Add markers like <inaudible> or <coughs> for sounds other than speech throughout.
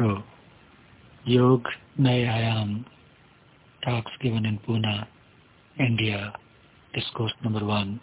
Intro, Yog Nayayam, Talks given in Pune, India, Discourse number 1.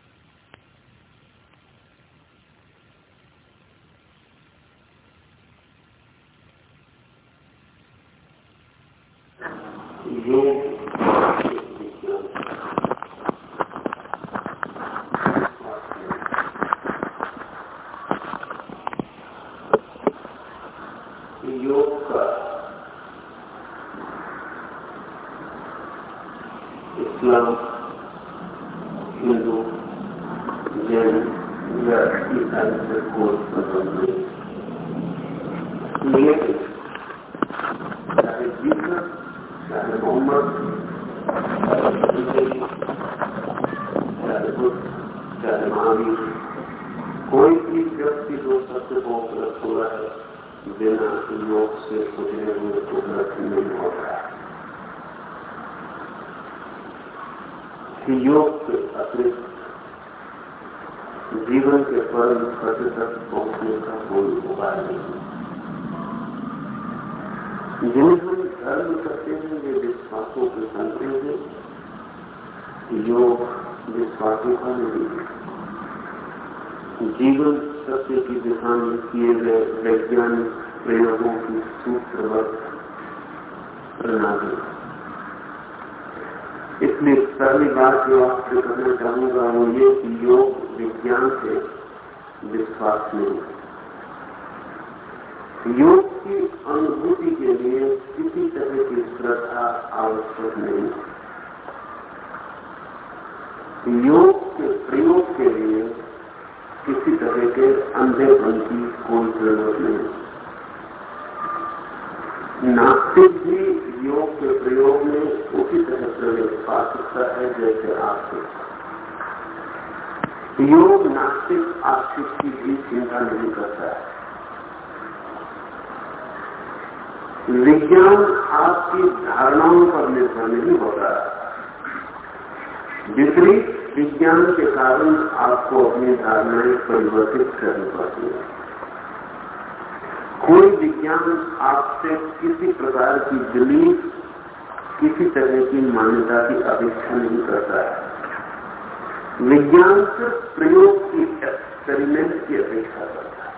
की अपेक्षा करता है।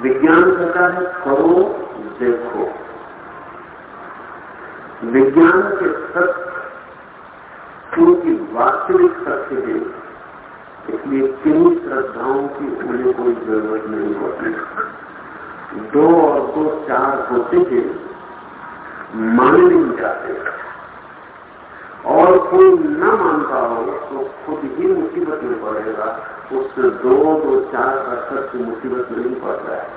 विज्ञान कहता है, करो, देखो। विज्ञान के सत्य उनकी वास्तविक सत्य है, इसलिए किन्हीं श्रद्धाओं की उन्हें कोई ज़रूरत नहीं होती। दो और दो चार होते हैं, माने नहीं जाते। और कोई न मानता हो तो खुद ही मुसीबत में पड़ेगा। उससे दो दो चार का सत्य मुसीबत नहीं पड़ रहा है।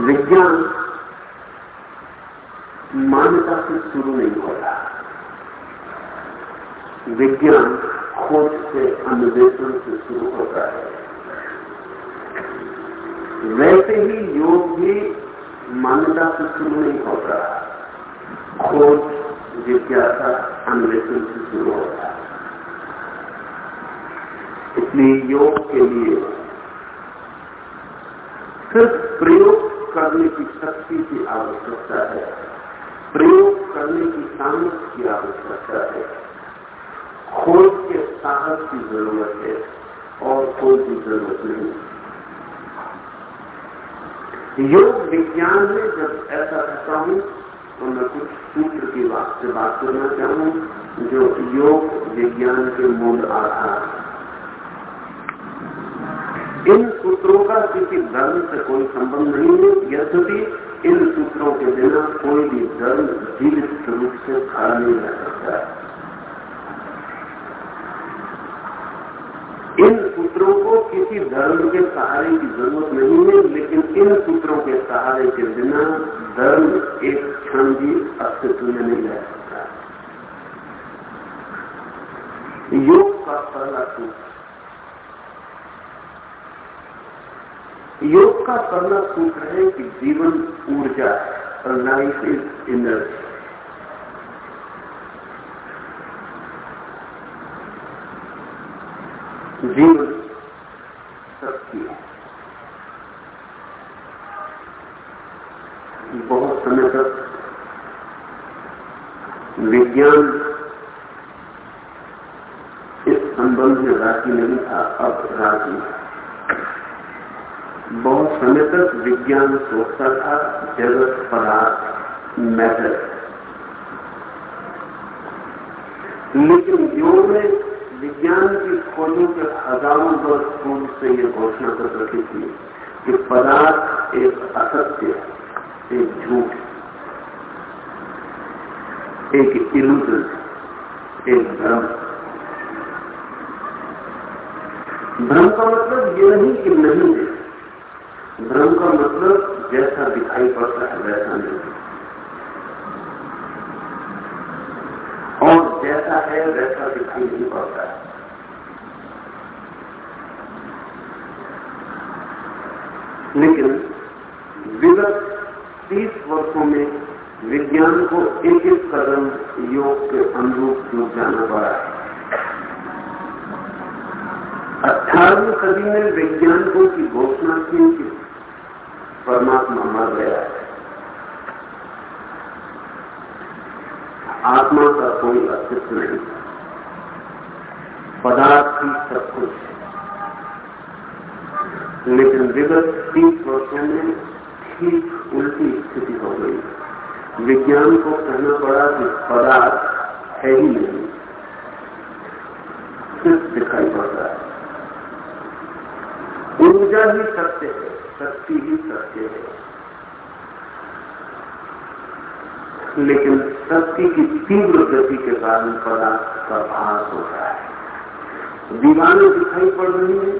विज्ञान मान्यता से शुरू नहीं होता विज्ञान खोज से, अन्वेषण से शुरू होता है। वैसे ही योग भी मान्यता से शुरू नहीं होता। खोज, जिज्ञासा, अन्वेषण से शुरू होता है। इसलिए योग के लिए। सिर्फ़ प्रयोग करने की शक्ति की आवश्यकता है। प्रयोग करने की सामर्थ्य की आवश्यकता है। खोज के साहस की ज़रूरत है और कोई की ज़रूरत नहीं। योग विज्ञान में जब ऐसा कहता हूँ तो मैं कुछ सूत्र की बात से बात करना चाहूँ, जो योग विज्ञान के मूल आधार इन सूत्रों का किसी धर्म से कोई संबंध नहीं है। यद्यपि इन सूत्रों के बिना कोई भी धर्म जीवित रूप से खड़ा नहीं रह सकता इन सूत्रों को किसी धर्म के सहारे की ज़रूरत नहीं है, लेकिन इन सूत्रों के सहारे के बिना धर्म एक क्षण भी अस्तित्व में नहीं रह सकता। योग का पहला सूत्र योग का पहला सूत्र है कि जीवन ऊर्जा लाइफ इज़ एनर्जी जीवन शक्ति। बहुत समय तक विज्ञान इस संबंध में राज़ी नहीं था, अब राज़ी बहुत समय तक विज्ञान सोचता था, जगत पदार्थ, मैटर। लेकिन योग में विज्ञान की खोजों के हज़ारों वर्ष पूर्व से यह घोषणा कर रखी थी कि पदार्थ एक असत्य एक झूठ एक इल्यूजन एक भ्रम भ्रम का मतलब ये नहीं कि नहीं है भ्रम का मतलब जैसा दिखाई पड़ता है, वैसा नहीं और जैसा है, वैसा दिखाई नहीं पड़ता है। लेकिन विगत तीस वर्षों में विज्ञान को एक एक कदम योग के अनुरूप जुट जाना पड़ा है? अठारहवीं सदी में वैज्ञानिकों की घोषणा की कि परमात्मा मर गया। है आत्मा का कोई अस्तित्व नहीं। पदार्थ ही सब कुछ। लेकिन विगत तीस वर्षों में ठीक उल्टी स्थिति हो गई। विज्ञान को कहना पड़ा कि पदार्थ है ही नहीं। सिर्फ़ दिखाई पड़ रहा है। ऊर्जा ही सत्य है। शक्ति ही सत्य है। लेकिन शक्ति की तीव्र गति के कारण पदार्थ का भास होता है। दीवारें दिखाई पड़ रही है।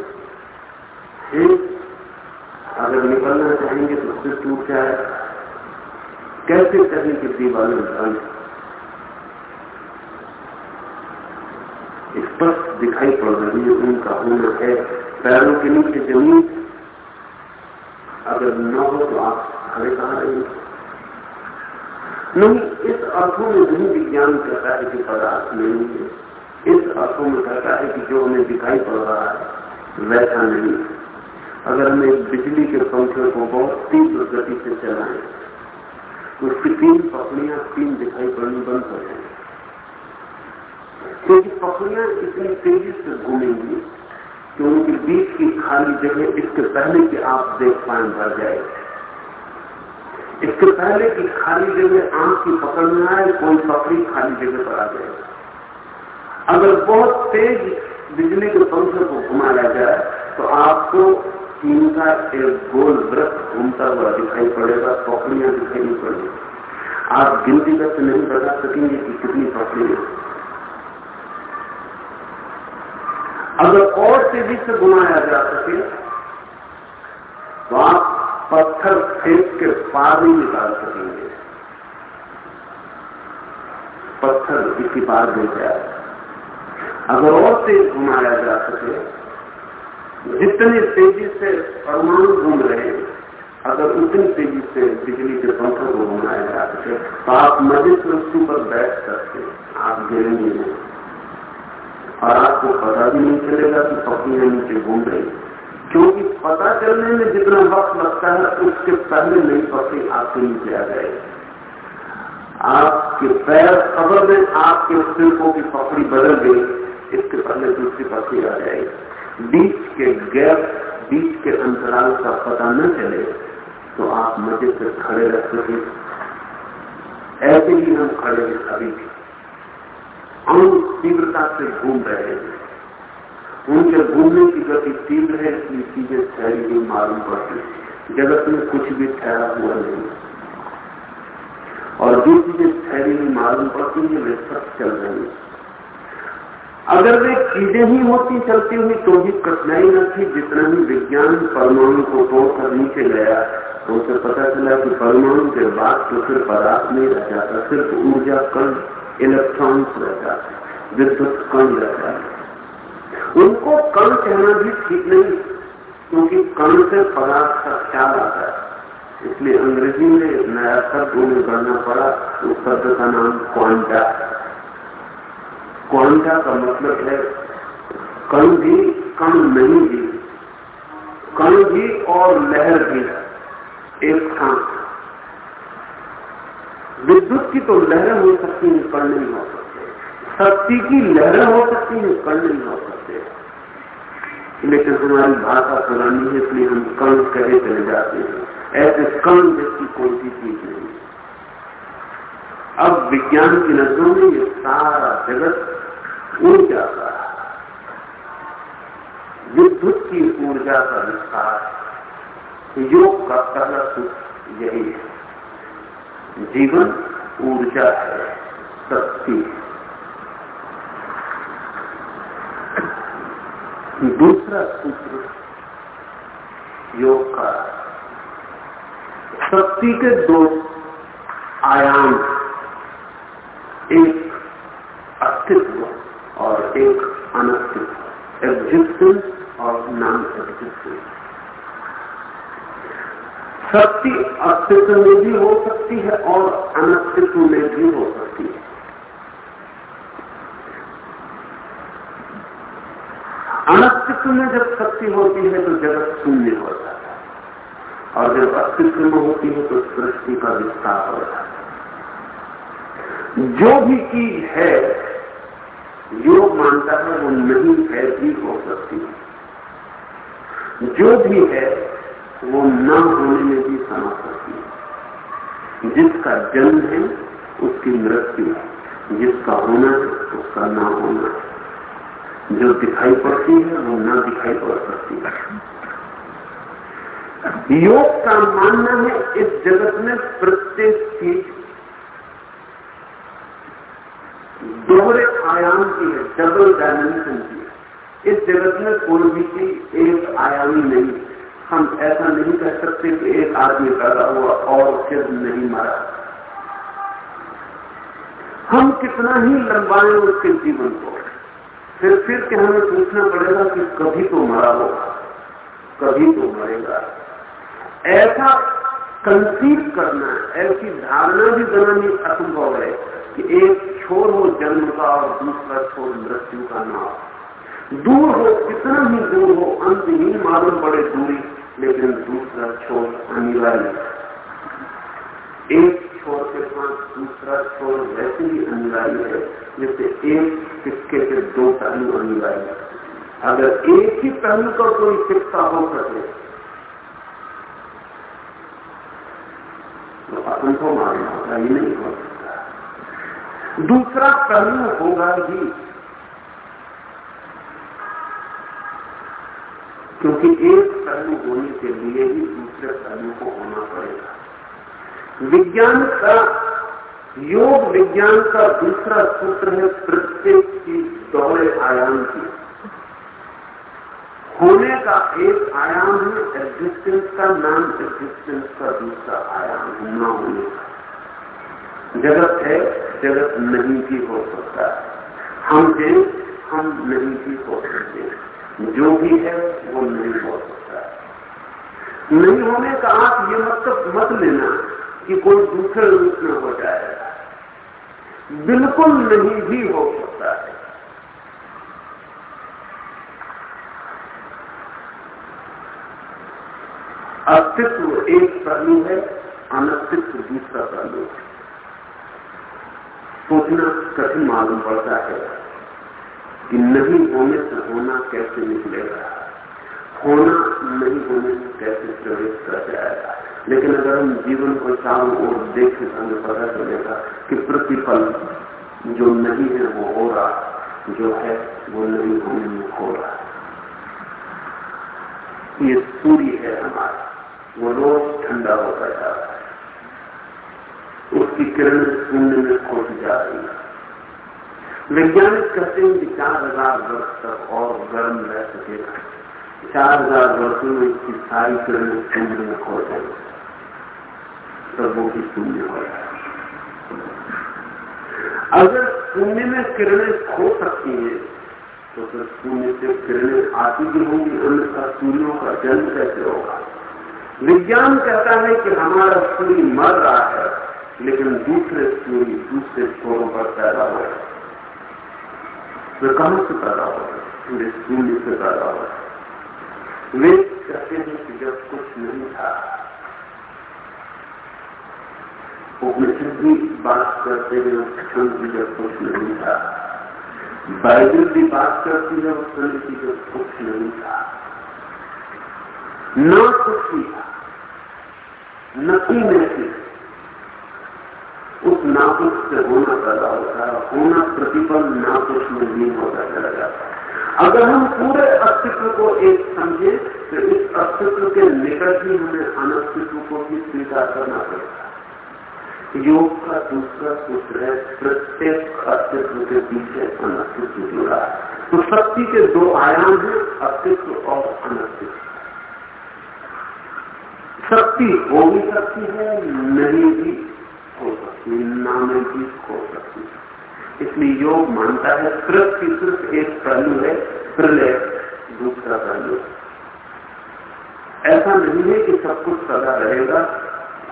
अगर निकलना चाहेंगे तो उससे टूट जाए। कैसे कहें कि दीवारें बंद स्पष्ट दिखाई पड़ रही है, उनका होना है। पैरों के नीचे ज़मीन अगर न हो तो आप खड़े कहा रहेंगे? नहीं, इस अर्थों में नहीं विज्ञान कहता है कि पदार्थ नहीं है। इस अर्थों में कहता है कि जो हमें दिखाई पड़ रहा है, वैसा नहीं अगर हमें बिजली के पंखे को बहुत तीव्र गति से चलाएँ तो उसकी तीन पकड़ियाँ तीन दिखाई पड़नी बंद हो जाएँगी। क्योंकि पकड़ियाँ इतनी तेज़ी से घूमेंगी कि उनके बीच की खाली जगह इसके पहले कि आप देख पाए भर जाए। इसके पहले कि खाली जगह आँख की पकड़ में आए, कोई पकड़ी खाली जगह पर आ जाए। अगर बहुत तेज बिजली के पंखे को घुमाया जाए तो आपको चीन का एक गोल वृत्त घूमता हुआ दिखाई पड़ेगा, पकड़ियाँ दिखाई पड़ेगी। आप गिनती करके नहीं बता सकेंगे कि कितनी पकड़ियाँ अगर और तेज़ी से घुमाया जा सके तो आप पत्थर फेंक के पार नहीं निकाल सकेंगे। पत्थर इसी पार दे जाए अगर और तेज घुमाया जा सके, जितनी तेज़ी से परमाणु घूम रहे हैं, अगर उतनी तेज़ी से बिजली के पंखों को घुमाया जा सके तो आप मज़े से उसके ऊपर बैठ सकते आप गिरेंगे नहीं। और आपको पता भी नहीं चलेगा कि पत्नियाँ नीचे घूम रही क्योंकि पता चलने में जितना वक्त लगता है, उसके पहले नई पत्नी आपके नीचे आ जाएगी। आपके पैर खबर में आपके सिरकों की पकड़ी बदल गई, इसके पहले दूसरी पत्नी आ जाएगी। बीच के गैप, बीच के अंतराल का पता न चले तो आप मज़े से खड़े रह सके। ऐसे ही हम खड़े अभी भी। अणु तीव्रता से घूम रहे हैं। उनके घूमने की गति तीव्र है, इसलिए चीज़ें ठहरी हुई मालूम पड़ती जगत में कुछ भी ठहरा हुआ नहीं। और जो चीज़ें ठहरी हुई मालूम पड़ती है, वे सब चल रही अगर वे चीज़ें ही होती चलती हुई तो भी कठिनाई न थी, जितना ही विज्ञान परमाणु को तोड़कर नीचे गया तो उसे पता चला कि परमाणु के बाद तो फिर पदार्थ नहीं रह जाता, सिर्फ़ ऊर्जा कण इलेक्ट्रॉन्स रहता जाते विद्युत कण रह जाते उनको कण कहना भी ठीक नहीं, क्योंकि कण से पदार्थ का ख्याल आता है। इसलिए अंग्रेज़ी में नया शब्द उन्हें करना पड़ा, उस शब्द का नाम क्वांटा। क्वांटा का मतलब है, कण भी, कण नहीं भी। कण भी और लहर भी, एक साथ। विद्युत की तो लहरें हो सकती हैं, कण नहीं हो सकते। शक्ति की लहरें हो सकती हैं, कण नहीं हो सकते। लेकिन हमारी भाषा पुरानी है, इसलिए हम कण कहे चले जाते हैं। ऐसे कण जैसी कोई भी चीज़ नहीं। अब विज्ञान की नज़रों में ये सारा जगत ऊर्जा का विद्युत की ऊर्जा का विस्तार। योग का पहला सूत्र यही है। जीवन ऊर्जा है शक्ति। दूसरा सूत्र, योग का। शक्ति के दो आयाम, एक अस्तित्व और एक अनस्तित्व। एग्जिस्टेंस और नॉन एग्जिस्टेंस शक्ति अस्तित्व में भी हो सकती है और अनस्तित्व में भी हो सकती है। अनस्तित्व में जब शक्ति होती है तो जगत शून्य हो जाता है। और जब अस्तित्व में होती है तो सृष्टि का विस्तार हो जाता है। जो भी चीज़ है योग मानता है वो नहीं है, भी हो सकती है। जो भी है वो न होने में भी समा सकती है। जिसका जन्म है, उसकी मृत्यु है। जिसका होना है, उसका ना होना है। जो दिखाई पड़ती है, वो ना दिखाई पड़ सकती है। योग का मानना है, इस जगत में प्रत्येक चीज़ दोहरे आयाम की है डबल डायमेंशन की है। इस जगत में कोई भी चीज़ एक आयामी नहीं हम ऐसा नहीं कह सकते कि एक आदमी पैदा हुआ और फिर नहीं मरा। हम कितना ही लंबाए उसके जीवन को, फिर फिर के हमें पूछना पड़ेगा कि कभी तो मरा होगा कभी तो मरेगा। ऐसा कंसीव करना, ऐसी धारणा भी बनानी असंभव है कि एक छोर हो जन्म का और दूसरा छोर मृत्यु का नाम दूर हो, कितना ही दूर हो, अंत ही मालूम पड़े दूरी लेकिन दूसरा छोर अनिवार्य एक छोर के साथ दूसरा छोर वैसे ही अनिवार्य है, जैसे एक सिक्के के दो पहलू अनिवार्य अगर एक ही पहलू का कोई सिक्का हो सके तो असंभव मालूम होगा ही नहीं हो सकता। दूसरा पहलू होगा ही। क्योंकि एक पहलू होने के लिए ही दूसरे पहलू को होना पड़ेगा। विज्ञान का, योग विज्ञान का दूसरा सूत्र है प्रत्येक चीज़ दोहरे आयाम की। होने का एक आयाम है एग्जिस्टेंस का नाम एग्जिस्टेंस का दूसरा आयाम न होने का। जगत है, जगत नहीं भी हो सकता। हम हैं हम नहीं भी हो सकते जो भी है, वो नहीं हो सकता। नहीं होने का आप ये मतलब मत लेना कि कोई दूसरे रूप में हो जाएगा बिल्कुल नहीं भी हो सकता है। अस्तित्व एक पहलू है, अनस्तित्व दूसरा पहलू है। सोचना कठिन मालूम पड़ता है। कि नहीं होने से होना कैसे निकलेगा? होना नहीं होने से कैसे प्रवेश कर जाएगा? लेकिन अगर हम जीवन को चारों ओर देखें तो हमें पता चलेगा कि प्रतिपल जो नहीं है, वो हो रहा जो है, वो नहीं होने में हो रहा ये सूर्य है हमारा। वो रोज ठंडा होता जा रहा है। उसकी किरण शून्य में खोट जा रही है। वैज्ञानिक कहते हैं कि चार हज़ार वर्ष तक और गर्म रह सकेगा चार हज़ार वर्षों में इसकी सारी किरणें शून्य में खो जाएँगे तब वो भी शून्य हो जाए। अगर शून्य में किरणें खो सकती हैं तो फिर शून्य से किरणें आती भी होंगी, अन्यथा सूर्यों का जन्म कैसे होगा? विज्ञान कहता है कि हमारा सूर्य मर रहा है, लेकिन दूसरे सूर्य दूसरे छोरों पर पैदा हो रहे वे कहाँ से पैदा हो वे शून्य से पैदा हो। रहे वे कहते हैं कि जब कुछ नहीं था, उपनिषद भी बात करते हैं उस क्षण की जब कुछ नहीं था। बाइबल भी बात करती है उस समय की जब कुछ नहीं था। न कुछ भी था नथी में से उस नापुष से होना पैदा होता है, होना प्रतिपल नापुष में नहीं होता चला जाता है। अगर हम पूरे अस्तित्व को एक समझे तो इस अस्तित्व के निकट ही हमें अनस्तित्व को भी स्वीकार करना पड़ेगा। योग का दूसरा सूत्र है, प्रत्येक अस्तित्व के पीछे अनस्तित्व जुड़ा है। तो शक्ति के दो आयाम हैं, अस्तित्व और अनस्तित्व। शक्ति हो भी सकती है, नहीं भी। हो सकती ना में भी हो सकती है। इसलिए योग मानता है कृत की सिर्फ़ एक पहलू है प्रलय दूसरा पहलू। ऐसा नहीं है कि सब कुछ सदा रहेगा,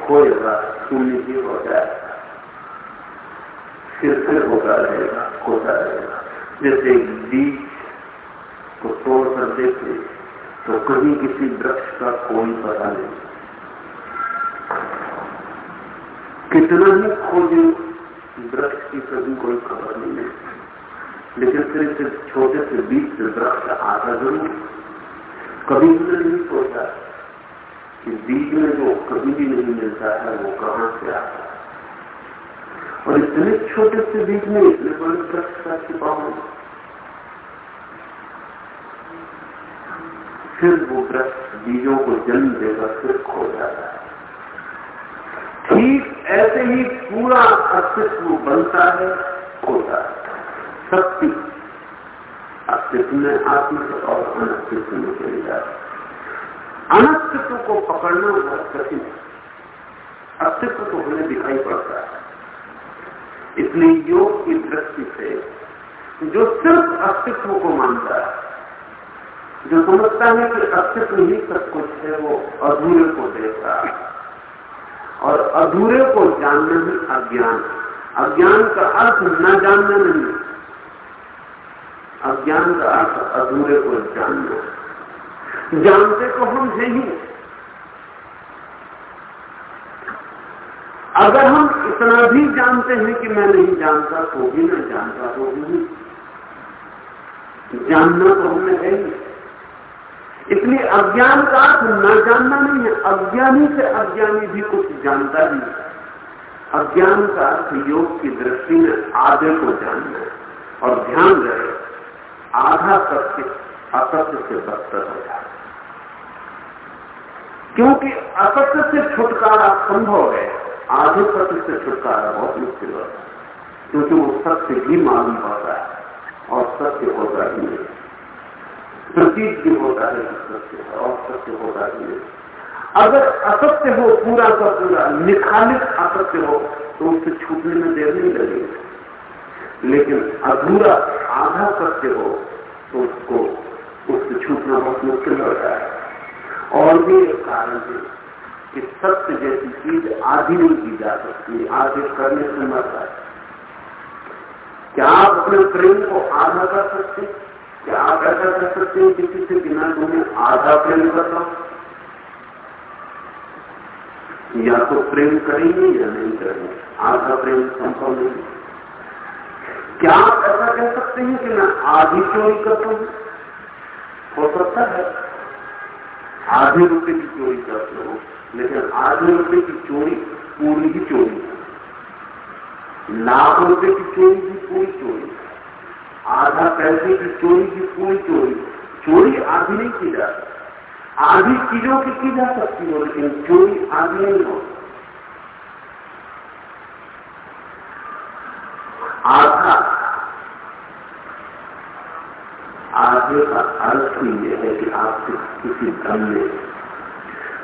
खोएगा, शून्य भी हो। जाएगा फिर फिर होता रहेगा, खोता रहेगा। जैसे बीज को तोड़ कर देखे तो कहीं किसी वृक्ष का कोई पता नहीं। कितना ही खोजे वृक्ष की कभी कोई खबर नहीं है। लेकिन फिर इस छोटे से बीच से वृक्ष आता ज़रूर। कभी हमने नहीं सोचा कि बीज में जो कभी भी नहीं मिलता है, वो कहाँ से आता है। और इतने छोटे से बीज में इतने बड़े वृक्ष का छिपा हो। फिर वो वृक्ष बीजों को जन्म देगा फिर खो जाता है। ठीक ऐसे ही पूरा अस्तित्व बनता है, होता है। शक्ति। अस्तित्व में आत्म और अनस्तित्व में चली जाती अनस्तित्व को पकड़ना बहुत कठिन अस्तित्व तो हमें दिखाई पड़ता है। इसलिए योग की दृष्टि से जो सिर्फ़ अस्तित्व को मानता है, जो समझता है कि अस्तित्व ही सब कुछ है, वो अधूरे को देखता है। और अधूरे को जानना ही अज्ञान। अज्ञान का अर्थ न जानना नहीं। अज्ञान का अर्थ अधूरे को जानना। जानते तो हम हैं ही। अगर हम इतना भी जानते हैं कि मैं नहीं जानता तो भी मैं जानता तो भी जानना तो हमें है ही। इसलिए अज्ञान का अर्थ न जानना नहीं है। अज्ञानी से अज्ञानी भी कुछ जानता ही है। अज्ञान का अर्थ योग की दृष्टि में आधे को जानना है और ध्यान रहे, आधा सत्य, असत्य से बदतर हो जाए। क्योंकि असत्य से छुटकारा संभव है, आधे सत्य से छुटकारा बहुत मुश्किल होता है। क्योंकि वो सत्य भी मालूम होता है और सत्य होता ही नहीं। प्रतीक भी होता है, सत्य और सत्य होता ही। अगर असत्य हो, पूरा का पूरा, निखालित असत्य हो तो उससे छूटने में देर नहीं लगेगी। लेकिन अधूरा आधा सत्य हो तो उसको, उससे छूटना बहुत मुश्किल होता है और भी एक कारण है कि सत्य जैसी चीज़ आधी नहीं की जा सकती, आधे करने से मरता है क्या आप अपने प्रेम को आधा कर सकते क्या आप ऐसा कर सकते हैं? किसी से बिना तुम्हें आधा प्रेम कर रहा या तो प्रेम करेंगे या नहीं करेंगे? आधा प्रेम संभव नहीं। क्या आप ऐसा कह सकते हैं कि मैं आधी चोरी करता हूँ हो सकता है। आधे रुपए की चोरी करते हो, लेकिन आधे रुपए की चोरी पूरी ही चोरी है। लाख रुपए की चोरी भी पूरी चोरी आधा पैसे की चोरी की पूरी चोरी। चोरी आधी नहीं की जा सकती। आधी चीज़ों की की जा सकती हो, लेकिन चोरी आधी नहीं हो। आधा। आगे का अर्थ ही यह है कि आप किसी धन में।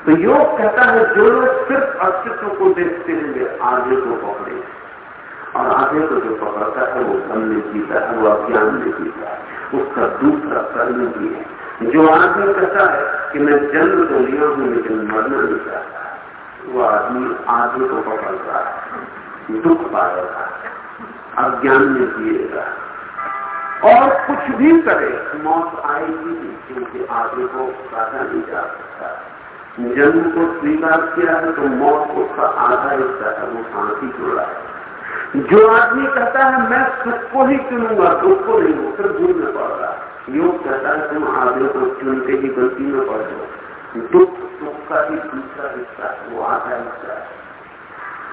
तो योग कहता है, जो लोग सिर्फ़ अस्तित्व को देखते हैं, वे आगे को पकड़े। और आगे को जो पकड़ता है, वो धन में जीता है वो अज्ञान में जीता है। उसका दूसरा कर्म भी है। जो आदमी कहता है कि मैं जन्म तो लिया हूँ, लेकिन मरना नहीं चाहता, वो आदमी आगे को पकड़ता है, दुख पाएगा, अज्ञान में जिएगा। और कुछ भी करे, मौत आएगी क्योंकि आगे को काटा नहीं जा सकता। जन्म को स्वीकार किया है तो मौत उसका आधा हिस्सा है, वो शांति जुड़ा है। जो आदमी कहता है, मैं सुख को ही चुनूँगा दुख को नहीं। फिर भूल में पड़ रहा योग कहता है, तुम आदमी को चुनते ही गलती में पड़ जाओ। दुख, सुख का ही दूसरा हिस्सा वो आधा हिस्सा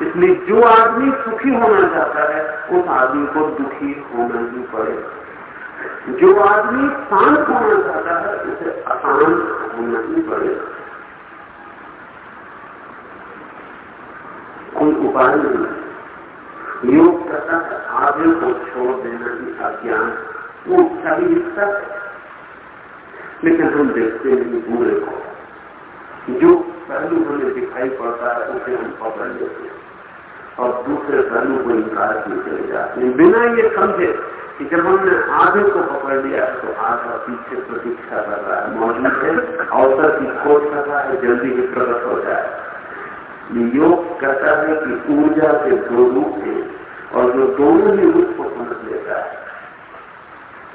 इसलिए जो आदमी सुखी होना चाहता है, उस आदमी को दुखी होना ही पड़ेगा। जो आदमी शांत होना चाहता है, उसे अशांत होना ही पड़ेगा। कोई उपाय नहीं योग करता है आगे को छोड़ देना ही अज्ञान वो अच्छा ही हिस्सा है लेकिन हम देखते हैं बुरे को, जो पहलू हमें दिखाई पड़ता है, उसे हम पकड़ लेते हैं। और दूसरे पहलू को इनकार किए चले जाते हैं। बिना ये समझे कि जब हमने आधे को पकड़ लिया तो आधा पीछे प्रतीक्षा कर रहा है। मौजूद है, अवसर की खोज कर रहा है, जल्दी ही प्रकट हो जाए। योग कहता है कि ऊर्जा के दो रूप हैं और जो दोनों ही रूप को समझ लेता है,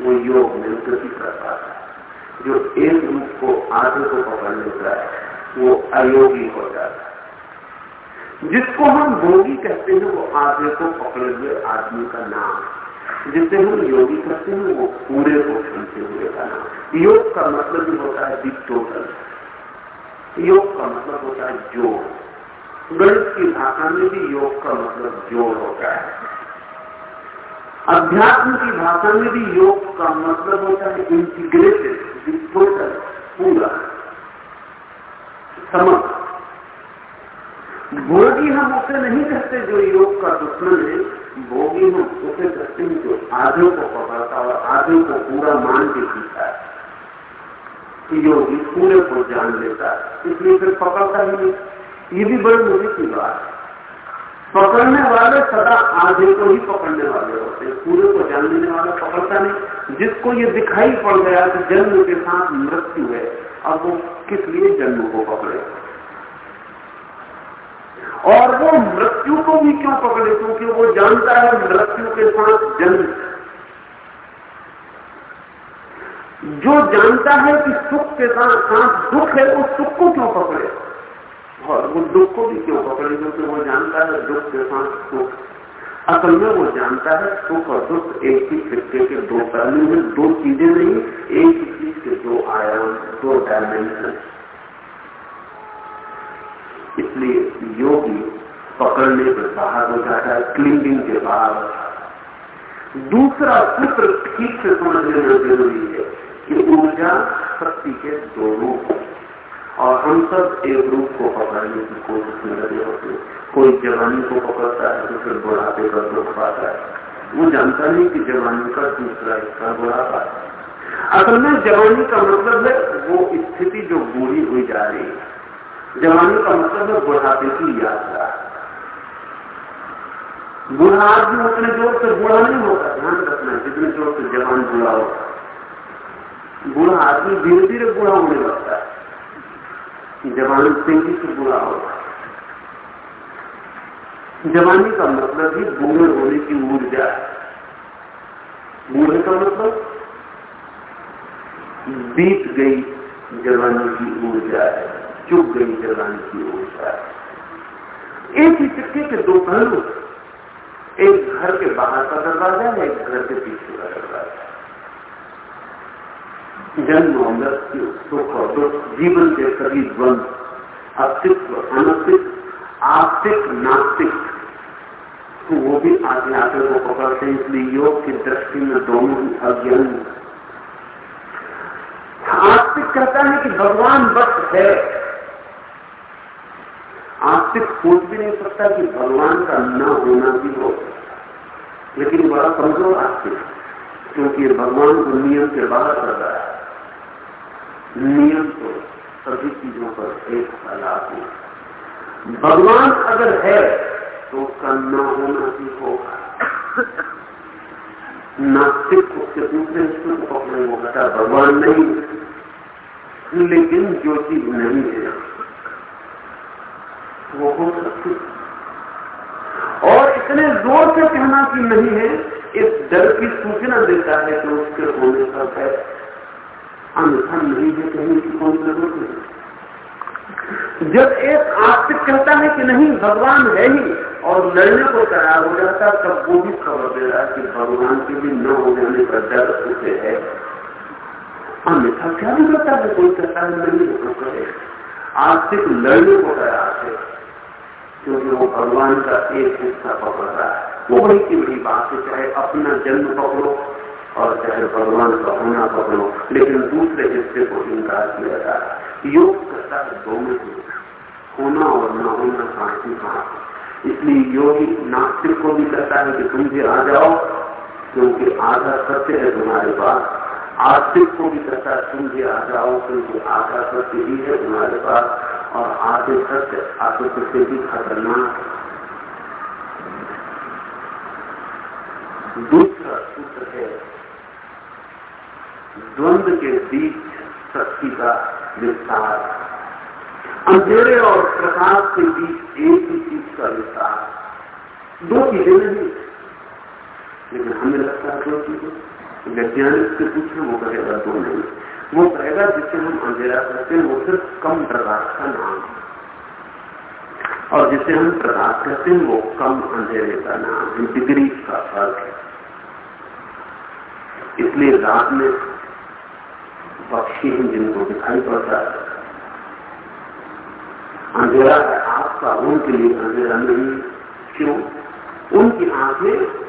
वो योग में गति कर पाता है। जो एक रूप को आधे को पकड़ लेता है, वो अयोगी हो जाता है। जिसको हम भोगी कहते हैं, वो आधे को पकड़े हुए आदमी का नाम। जिसे हम योगी कहते हैं, वो पूरे को सुनते हुए का नाम। योग का मतलब भी होता है दी टोटल योग का मतलब होता है जोड़। गणित की भाषा में भी योग का मतलब जोड़ होता है। अध्यात्म की भाषा में भी योग का मतलब होता है इंटीग्रेटेड टोटल पूरा। समझ। भोगी हम उसे नहीं कहते जो योग का दुश्मन है, भोगी हम उसे कहते हैं जो आधे को पकड़ता और आधे को पूरा मान के जीता है। योगी पूरे को जान लेता है, इसलिए फिर पकड़ता ही नहीं। ये भी बड़ी मुझे की बात है। पकड़ने वाले सदा आधे को ही पकड़ने वाले होते हैं। पूरे को जान लेने वाला पकड़ता नहीं। जिसको ये दिखाई पड़ गया कि जन्म के साथ मृत्यु है, अब वो किस लिए जन्म को पकड़े? और वो मृत्यु को भी क्यों पकड़े? क्योंकि वो जानता है मृत्यु के साथ जन्म। जो जानता है कि सुख के साथ दुख है उस सुख को क्यों पकड़े? और वो दुख को भी क्यों पकड़े क्योंकि वो जानता है दुख के साथ सुख। असल में वो जानता है सुख और दुख एक ही सिक्के के दो पहलू में दो चीज़ें नहीं, एक ही चीज़ के दो आयाम, दो डायमेंशन इसलिए योगी पकड़ने के बाहर हो जाता है क्लिंगिंग के बाहर दूसरा सूत्र ठीक से समझ लेना ज़रूरी है कि ऊर्जा शक्ति के दो रूप और हम सब एक रूप को पकड़ने की कोशिश में लगे होते कोई जवानी को पकड़ता है तो फिर बुढ़ापे का दुख पाता है। वो जानता नहीं कि जवानी का दूसरा हिस्सा बुढ़ापा असल में जवानी का मतलब है वो स्थिति जो बूढ़ी हुई जा रही है। जवानी का मतलब है बुढ़ापे की यात्रा। बूढ़ा आदमी उतने ज़ोर से बूढ़ा नहीं होता, ध्यान रखना, जितने ज़ोर से जवान बूढ़ा होता बूढ़ा आदमी धीरे धीरे बूढ़ा होने लगता है। जवानी तेज़ी से बुरा होगा जवानी का मतलब ही बूढ़े होने की ऊर्जा है। बूढ़े का मतलब? बीत गई जवानी की ऊर्जा है चुप गई जवानी की ऊर्जा है। एक ही सिक्के के दो पहलू, एक घर के बाहर का दरवाज़ा है, एक घर के पीछे का दरवाज़ा जन्म और मृत्यु, सुख और दुख, जीवन के सभी द्वंद, अस्तित्व, अनस्तित्व, आस्तिक, नास्तिक। तो वो भी आगे को पकड़ते हैं, इसलिए योग की दृष्टि में दोनों ही अज्ञान आस्तिक कहता है कि भगवान बस है। आस्तिक सोच भी नहीं सकता कि भगवान का न होना भी हो। लेकिन बड़ा कमज़ोर आस्तिक क्योंकि भगवान को नियम के बाहर कर रहा है, नियम तो सभी चीज़ों पर एक लागू भगवान अगर है तो उसका न होना भी होगा। नास्तिक उसके दूसरे हिस्से को पकड़े वो कहता भगवान नहीं, लेकिन जो चीज़ नहीं है, वो हो सकती और इतने ज़ोर से कहना कि नहीं है इस डर की सूचना देता है कि उसके होने का है अन्यथा नहीं है कहने की कोई ज़रूरत नहीं। जब एक आस्तिक कहता है कि नहीं, भगवान है ही, और लड़ने को तैयार हो जाता तब वो भी खबर दे रहा कि भगवान के भी न हो जाने का डर उसे है। अन्यथा क्या भी करता है, कोई कहता है, नहीं हो करे आस्तिक लड़ने को तैयार है। क्योंकि वो भगवान का एक हिस्सा पकड़ रहा है। वो बड़ी की बड़ी बात है चाहे अपना जन्म पकड़ो और चाहे भगवान का होना पकड़ो, लेकिन दूसरे हिस्से को इनकार किया जा रहा है। योग करता है दोनों होना और न होना साथ ही साथ इसलिए योगी नास्तिक को भी कहता है कि तुम भी आ जाओ, क्योंकि आधा सत्य है तुम्हारे पास। आस्तिक को भी है तुम भी आ जाओ क्योंकि आधा सत्य ही है तुम्हारे पास, और आधे सत्य आधे सत्य भी खतरनाक दूसरा सूत्र है, द्वंद के बीच शक्ति का विस्तार। अंधेरे और प्रकाश के बीच एक ही चीज़ का विस्तार। दो चीज़ें नहीं, लेकिन हमें लगता है दो चीज़ें। वैज्ञानिक से पूछे वो कहेगा दो नहीं। वो कहेगा जिसे हम अंधेरा कहते हैं, वो सिर्फ़ कम प्रकाश का नाम है। और जिसे हम प्रकाश कहते हैं, वो कम अंधेरे का नाम है। डिग्री का फ़र्क है। इसलिए रात में पक्षी हैं जिनको दिखाई पड़ता है। अंधेरा है आपका, उनके लिए अंधेरा नहीं। क्यों? उनकी आँखें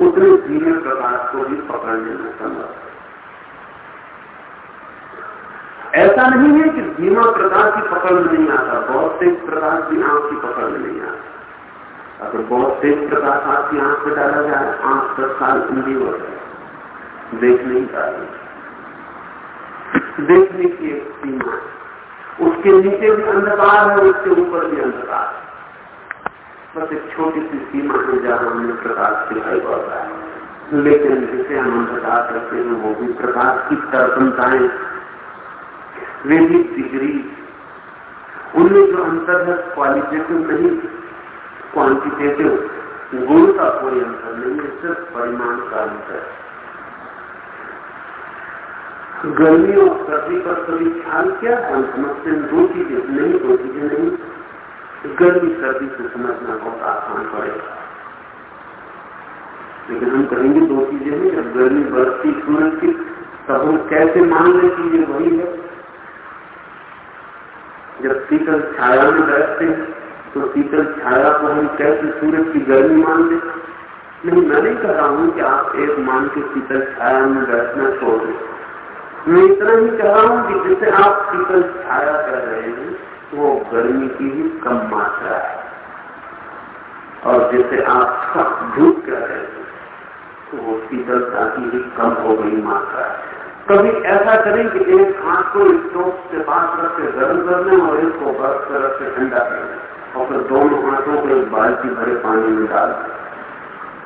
उतने धीमे प्रकाश को भी पकड़ने में समर्थ ऐसा नहीं है कि धीमा प्रकाश की पकड़ में नहीं आता बहुत तेज प्रकाश भी आँख की पकड़ में नहीं आता। अगर बहुत तेज प्रकाश आपकी आँख में डाला जाए आँख दस साल अंधी हो जाए। देख नहीं पाएगी। देखने की एक सीमा उसके नीचे भी अंधकार है, उसके ऊपर भी अंधकार है। बस एक छोटी सी सीमा है जहाँ हमें प्रकाश दिखाई पड़ रहा है लेकिन जिसे हम अंधकार करते हैं, वो भी प्रकाश की तरपनताएँ वे भी डिग्री। उनमें जो अंतर है क्वालिटेटिव नहीं क्वांटिटेटिव गुण का कोई अंतर नहीं है, सिर्फ़ परिमाण का अंतर गर्मी और सर्दी पर कभी ख्याल किया? हम समझते हैं दो चीज़ें, नहीं, दो चीज़ें नहीं। गर्मी सर्दी से समझना बहुत आसान पड़ेगा लेकिन हम कहेंगे दो चीज़ें हैं, जब गर्मी बढ़ती सूरज की तब हम कैसे मान लें कि ये वही है? जब शीतल छाया में बैठते तो शीतल छाया को हम कैसे सूरज की गर्मी मान लें? नहीं, मैं नहीं कह रहा हूँ कि आप एक मान के शीतल छाया में बैठना छोड़ दें। मैं इतना ही कह रहा हूँ कि जिसे आप शीतल छाया कर रहे हैं वो गर्मी की ही कम मात्रा है। और जैसे आप सब धूप कर रहे हैं तो वो शीतलता की ही कम हो गई मात्रा है। कभी ऐसा करें कि एक हाथ को स्टोव से पास रख के गर्म कर लें और एक को बर्फ़ से रख ठंडा कर और फिर दोनों हाथों को एक बाल्टी भरे पानी में डाल दें।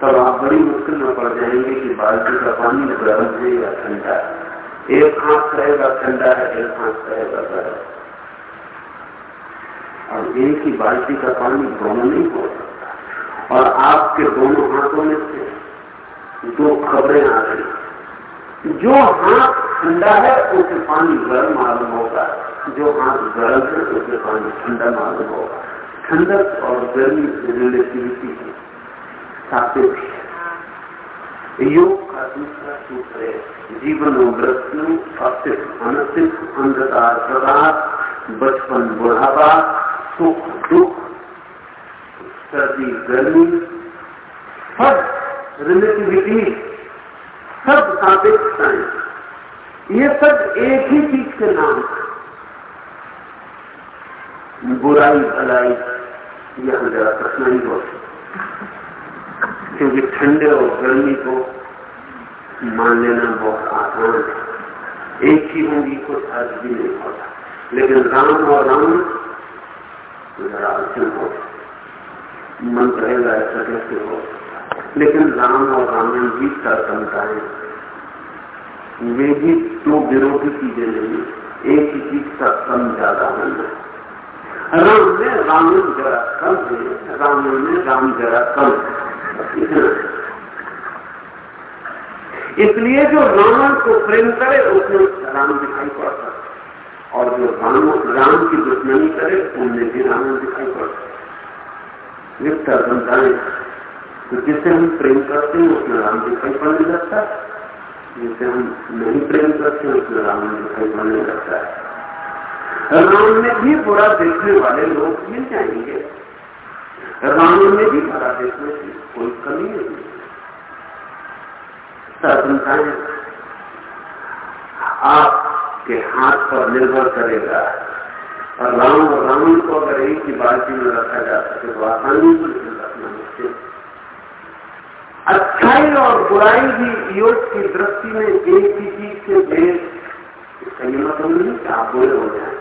तब आप बड़ी मुश्किल में पड़ जाएँगे कि बाल्टी का पानी गर्म है या ठंडा है। एक हाथ रहेगा ठंडा है, एक हाथ रहेगा गर्म और एक ही बाल्टी का पानी दोनों नहीं हो और आपके दोनों हाथों में से दो खबरें आ रही जो हाथ ठंडा है, उसे पानी गर्म मालूम होगा। जो हाथ गर्म है, उसे पानी ठंडा मालूम होगा। ठंडक और गर्मी रिलेटिविटी की सापेक्ष योग का दूसरा सूत्र है, जीवन मृत्यु अस्तित्व अनस्तित्व अंधकार प्रकाश बचपन बुढ़ापा सुख, दुख, सर्दी, गर्मी, सब रिलेटिविटी, सब सापेक्षताएँ ये सब एक ही चीज़ के नाम बुराई, भलाई यह जरा प्रश्न ही होती क्योंकि ठंडे और गर्मी को मान लेना बहुत आसान है। एक ही होंगी कुछ अर्थ भी नहीं होता लेकिन राम और राम अड़चन हो कहेगा ऐसा कैसे हो लेकिन राम और रावण भी है वे भी दो विरोधी चीज़ें नहीं, एक ही चीज़ का कम ज़्यादा होना राम में रावण जरा कम है रावण में राम जरा कम इसलिए जो रावण को प्रेम करे, उसमें राम दिखाई पड़ता और जो राम राम की दुश्मनी करे, उनमें भी रावण दिखाई पड़ता समझाए तो जिसे हम प्रेम करते हैं, उसमें राम दिखाई पड़ने लगता है। जिसे हम नहीं प्रेम करते हैं, उसमें रावण दिखाई पड़ने लगता है। राम में भी बुरा देखने वाले लोग मिल जाएँगे। रावण में भी बुरा देखने की कोई कमी नहीं समझाए आपके हाथ पर निर्भर करेगा। और राम और रावण को अगर एक ही बाल्टी में रखा जा सके तो आसानी से रखना मुश्किल। अच्छाई और बुराई भी योग की दृष्टि में एक ही चीज़ के भेद। इसका ये मतलब नहीं कि आप बुरे हो जाए।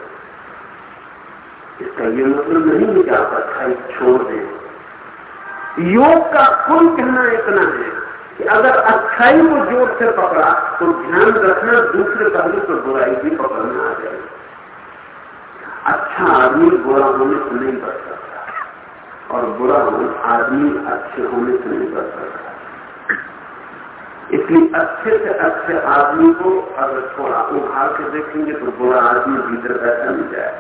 इसका ये मतलब नहीं कि आप अच्छाई छोड़ दें। योग का कुल कहना इतना है। कि अगर अच्छाई को ज़ोर से पकड़ा तो ध्यान रखना दूसरे पहलू पर बुराई भी पकड़ना आ जाएगी। अच्छा आदमी बुरा होने से नहीं बच सकता, और बुरा होने आदमी अच्छे होने से नहीं बच सकता। इसलिए अच्छे से अच्छे आदमी को अगर थोड़ा उभार के देखेंगे तो बुरा आदमी भीतर बैठा नहीं जाए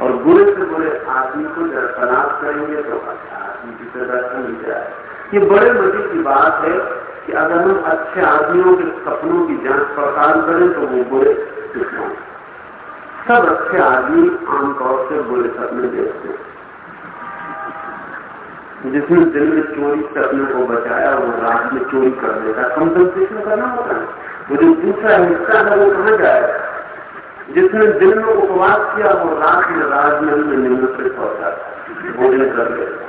और बुरे से बुरे आदमी को जब तलाश करेंगे तो अच्छा आदमी भीतर बैठा नहीं जाए ये बड़े मज़े की बात है कि अगर हम अच्छे आदमियों के सपनों की जाँच पड़ताल करें तो वो बुरे सब अच्छे आदमी आमतौर से बुरे सपने देखते हैं। जिसने दिल में चोरी सपने को बचाया, वो रात में चोरी कर देता कंपनसेशन करना होता है। वो जो दूसरा हिस्सा है, वो कहा जाए जिसने दिल में उपवास किया, वो रात में राजमहल में निमंत्रित होता भोजन कर लेता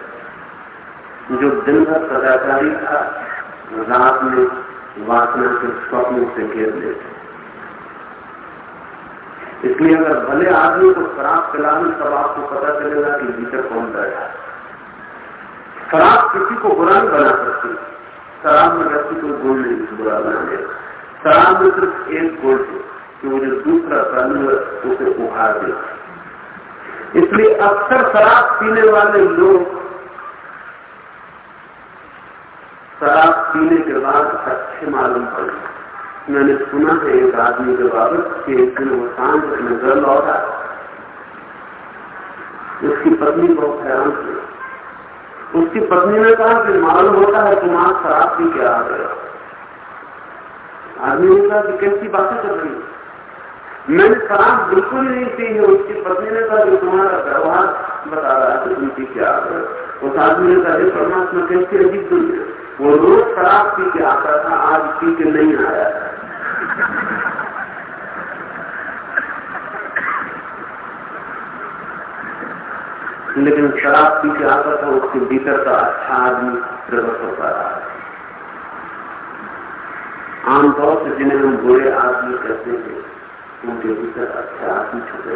जो दिन भर सदाचारी था, रात में वासना के स्वप्न से घेर लेते। इसलिए अगर भले आदमी को शराब पिला तब आपको पता चलेगा कि भीतर कौन बैठा शराब किसी को बुरा नहीं बना सकती। शराब में व्यक्ति को गुण नहीं, बुरा बनाने शराब में सिर्फ़ एक गुण है कि वो जो दूसरा है, उसे उभार दे इसलिए अक्सर शराब पीने वाले लोग शराब पीने के बाद अच्छे मालूम पड़े। मैंने सुना है एक आदमी के बाबत कि एक दिन वो शांत अपने घर लौटा उसकी पत्नी बहुत हैरान थी। उसकी पत्नी ने कहा कि मालूम होता है तुम शराब पी के आ गए आदमी ने कहा कि कैसी बातें कर रही मैंने शराब बिल्कुल नहीं पी है। उसकी पत्नी ने कहा कि तुम्हारा व्यवहार बता रहा है तुम पी के आ गए। उस आदमी ने कहा परमात्मा, कैसी अजीब दुनिया वो रोज शराब पी के आता था, आज पी के नहीं आया। लेकिन शराब पी के आता था, उसके भीतर का अच्छा आदमी प्रकट होता रहा। आमतौर से जिन्हें हम बुरे आदमी कहते हैं, उनके भीतर अच्छा आदमी छुपे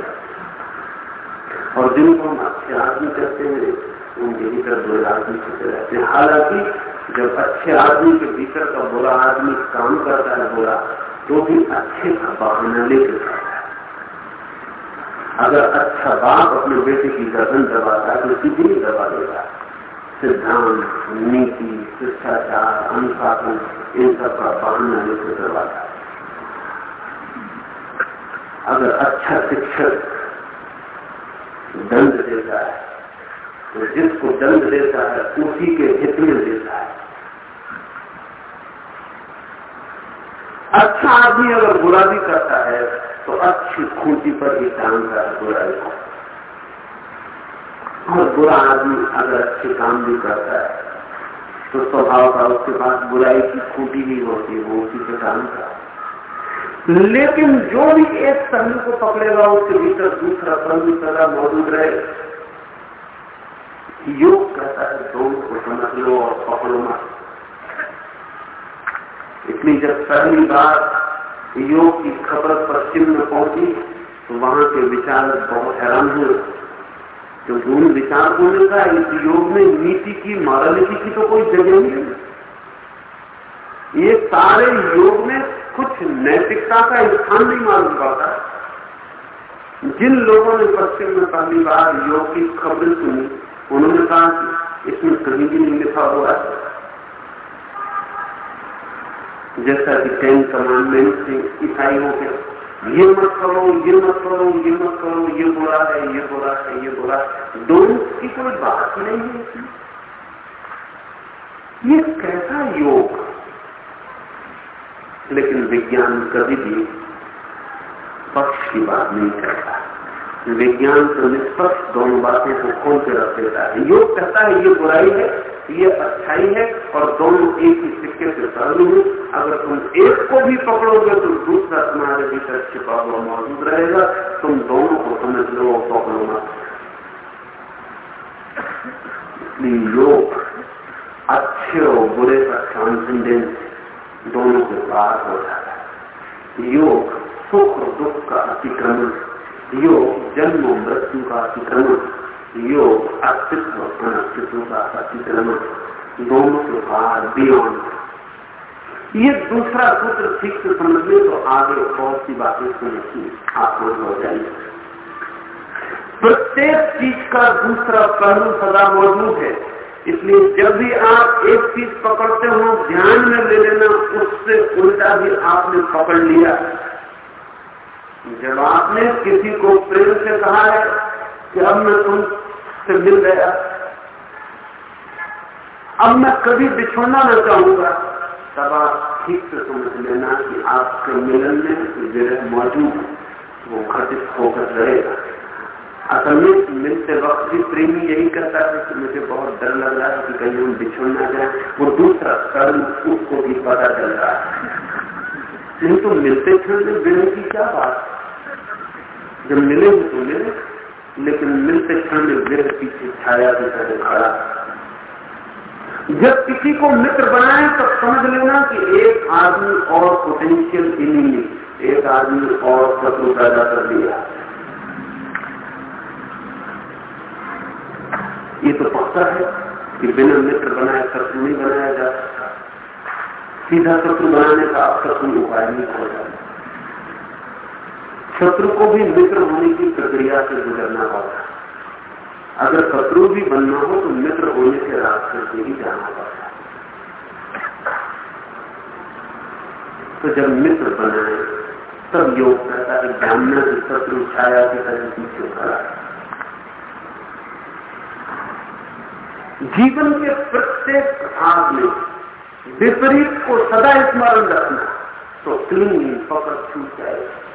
और जिनको हम अच्छे आदमी कहते हैं उनके भीतर बुरे आदमी छुपे रहते हैं हालाँकि जब अच्छे आदमी के भीतर का बुरा आदमी काम करता है बुरा तो भी अच्छे का बहाना लेकर है। अगर अच्छा बाप अपने बेटे की गर्दन दबाता है तो सीधी नहीं दबा देगा सिद्धांत, नीति, शिष्टाचार, अनुशासन, इन सब का बहाना लेकर दबाता है। अगर अच्छा शिक्षक दंड देता है तो जिसको दंड देता है, उसी के हित में देता है। अच्छा आदमी अगर बुरा भी करता है तो अच्छी खूंटी पर ही टांगता है बुराई को। और बुरा आदमी अगर अच्छे काम भी करता है तो स्वभाव का उसके पास बुराई की खूंटी नहीं होती, वो उसी काम का लेकिन जो भी एक पहलू को पकड़ेगा, उसके भीतर दूसरा पहलू सदा मौजूद रहे योग कहता है दोनों को समझ लो और पकड़ो मत। इसलिए जब पहली बार योग की खबर पश्चिम में पहुँची तो वहाँ के विचार बहुत हैरान हुए। क्योंकि उन विचार को ने कहा इस योग में नीति की, मॉरलिटी की तो कोई जगह नहीं ये सारे योग में कुछ नैतिकता का स्थान नहीं मालूम पड़ता। जिन लोगों ने पश्चिम में पहली बार योग की खबर सुनी उन्होंने कहा कि इसमें कहीं भी नहीं लिखा हुआ है। जैसा कि टेन कमांडमेंट से ईसाइयों के ये मत करो, ये मत करो, ये मत करो, ये बुरा है, ये बुरा है, ये बुरा है। दोनों की कोई बात नहीं है। ये कैसा योग? लेकिन विज्ञान कभी भी पक्ष की बात नहीं करता। विज्ञान तो निष्पक्ष दोनों बातों को खोल के रख देता है। योग कहता है, ये बुराई है, ये अच्छाई है और दोनों एक ही सिक्के से पहलू है। अगर तुम एक को भी पकड़ोगे तो दूसरा तुम्हारे भीतर छिपा हुआ मौजूद रहेगा। तुम दोनों को समझ लो पकड़ो मत। इसलिए योग अच्छे और बुरे का ट्रांसेंडेंस दोनों के पार हो जाता है। योग सुख और दुख का अतिक्रमण योग, जन्म, मृत्यु का अतिक्रमण। योग, अस्तित्व अस्तित्व का अतिक्रमण। दोनों के बाहर बियॉन्ड ये दूसरा सूत्र ठीक से समझ ले तो आगे बहुत सी बातें सुनती आसान हो जाएँगे। प्रत्येक चीज़ का दूसरा पहलू सदा मौजूद है। इसलिए जब भी आप एक चीज़ पकड़ते हो, ध्यान में ले लेना, उससे उल्टा भी आपने पकड़ लिया। जब आपने किसी को प्रेम से कहा है कि अब मैं तुम से मिल गया, अब मैं कभी बिछोड़ना न चाहूँगा, तब आप ठीक से समझ लेना कि आपके मिलन में विरह मौजूद वो घटित होकर रहेगा। असल में मिलते वक्त भी प्रेमी यही कहता है कि मुझे बहुत डर लग रहा है कि कहीं हम बिछोड़ ना जाए। वो दूसरा कर्म उसको भी पता चल रहा है। नहीं तो मिलते क्षण में विरह की क्या बात जब मिले तो मिले, लेकिन मिलते क्षण में विरह पीछे छाया की तरह खड़ा। जब किसी को मित्र बनाए, तब समझ लेना कि एक आदमी और पोटेंशियल इनिमी एक आदमी और शत्रु पैदा कर दिया। ये तो पक्का है कि बिना मित्र बनाए शत्रु नहीं बनाया जा सकता। सीधा शत्रु बनाने का अब कोई उपाय नहीं हो जाता। शत्रु को भी मित्र होने की प्रक्रिया से गुजरना होगा अगर शत्रु भी बनना हो तो मित्र होने के रास्ते से ही जाना पड़ता तो जब मित्र बनाए तब योग करता है। जानना कि शत्रु छाया की तरह पीछे खड़ा जीवन के प्रत्येक भाग में विपरीत को सदा स्मरण रखना तो क्लीन पकड़ छूट जाएगा।